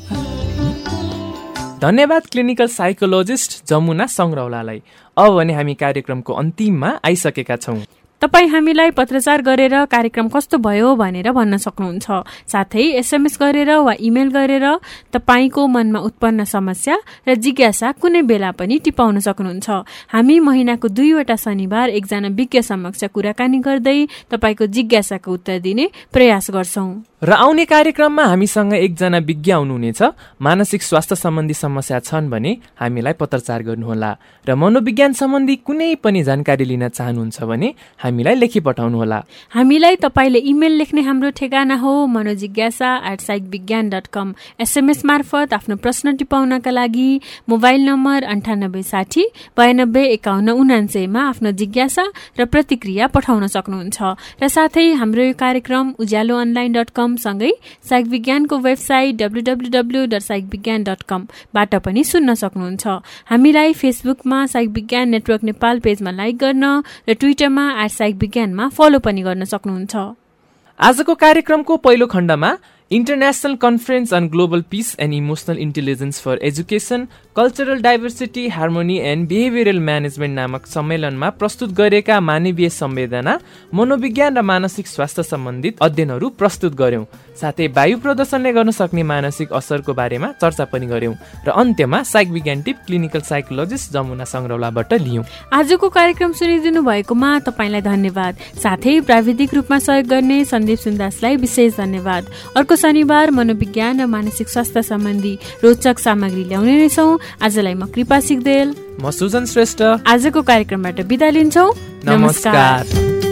धन्यवाद क्लिनिकल साइकोलोजिस्ट जमुना सङ्ग्रौलालाई अब भने हामी कार्यक्रमको अन्तिममा आइसकेका छौँ। तपाईँ हामीलाई पत्रचार गरेर कार्यक्रम कस्तो भयो भनेर भन्न सक्नुहुन्छ। साथै एसएमएस गरेर वा इमेल गरेर तपाईँको मनमा उत्पन्न समस्या र जिज्ञासा कुनै बेला पनि टिपाउन सक्नुहुन्छ। हामी महिनाको दुईवटा शनिबार एकजना विज्ञ समक्ष कुराकानी गर्दै तपाईँको जिज्ञासाको उत्तर दिने प्रयास गर्छौं। र आउने कार्यक्रममा हामीसँग एकजना विज्ञ आउनुहुनेछ मानसिक स्वास्थ्य सम्बन्धी समस्या छन् भने हामीलाई पत्रचार गर्नुहोला। र मनोविज्ञान सम्बन्धी कुनै पनि जानकारी लिन चाहनुहुन्छ भने हामीलाई लेखी पठाउनुहोला। हामीलाई तपाईँले इमेल लेख्ने हाम्रो ठेगाना हो Manojigyasa at psych Vigyan dot com SMS मार्फत आफ्नो प्रश्न टिपाउनका लागि मोबाइल नम्बर अन्ठानब्बे साठी बयानब्बे एकाउन्न उनान्सयमा आफ्नो जिज्ञासा र प्रतिक्रिया पठाउन सक्नुहुन्छ। र साथै हाम्रो यो कार्यक्रम उज्यालो अनलाइन डट कम सँगै साइक विज्ञानको website WWW dot Vigyan dot कमबाट पनि सुन्न सक्नुहुन्छ। हामीलाई फेसबुकमा साइक विज्ञान नेटवर्क नेपाल पेजमा लाइक गर्न र ट्विटरमा एट साइक विज्ञानमा फलो पनि गर्न सक्नुहुन्छ। आजको कार्यक्रमको पहिलो खण्डमा international conference on global peace and emotional intelligence for education cultural diversity harmony and behavioural management नामक सम्मेलनमा प्रस्तुत गरेका मानवीय संवेदना मनोविज्ञान र मानसिक स्वास्थ्य सम्बन्धित अध्ययनहरू प्रस्तुत गर्यौं साथै वायु प्रदर्शनले गर्न सक्ने मानसिक असरको बारेमा चर्चा पनि गर्यौं र अन्त्यमा psych Vigyan tip clinical psychologist Jamuna सङ्ग्रौलाबाट लियौं। आजको कार्यक्रम सुनिदिनु भएकोमा तपाईँलाई धन्यवाद। साथै प्राविधिक रूपमा सहयोग गर्ने सन्दीप सुन्दासलाई विशेष धन्यवाद। अर्को शनिबार मनोविज्ञान र मानसिक स्वास्थ्य सम्बन्धी रोचक सामग्री ल्याउने रहेछौ आजलाई म कृपा सिक्देल म सुजन श्रेष्ठ। आजको कार्यक्रमबाट बिदा लिन्छौ। नमस्कार।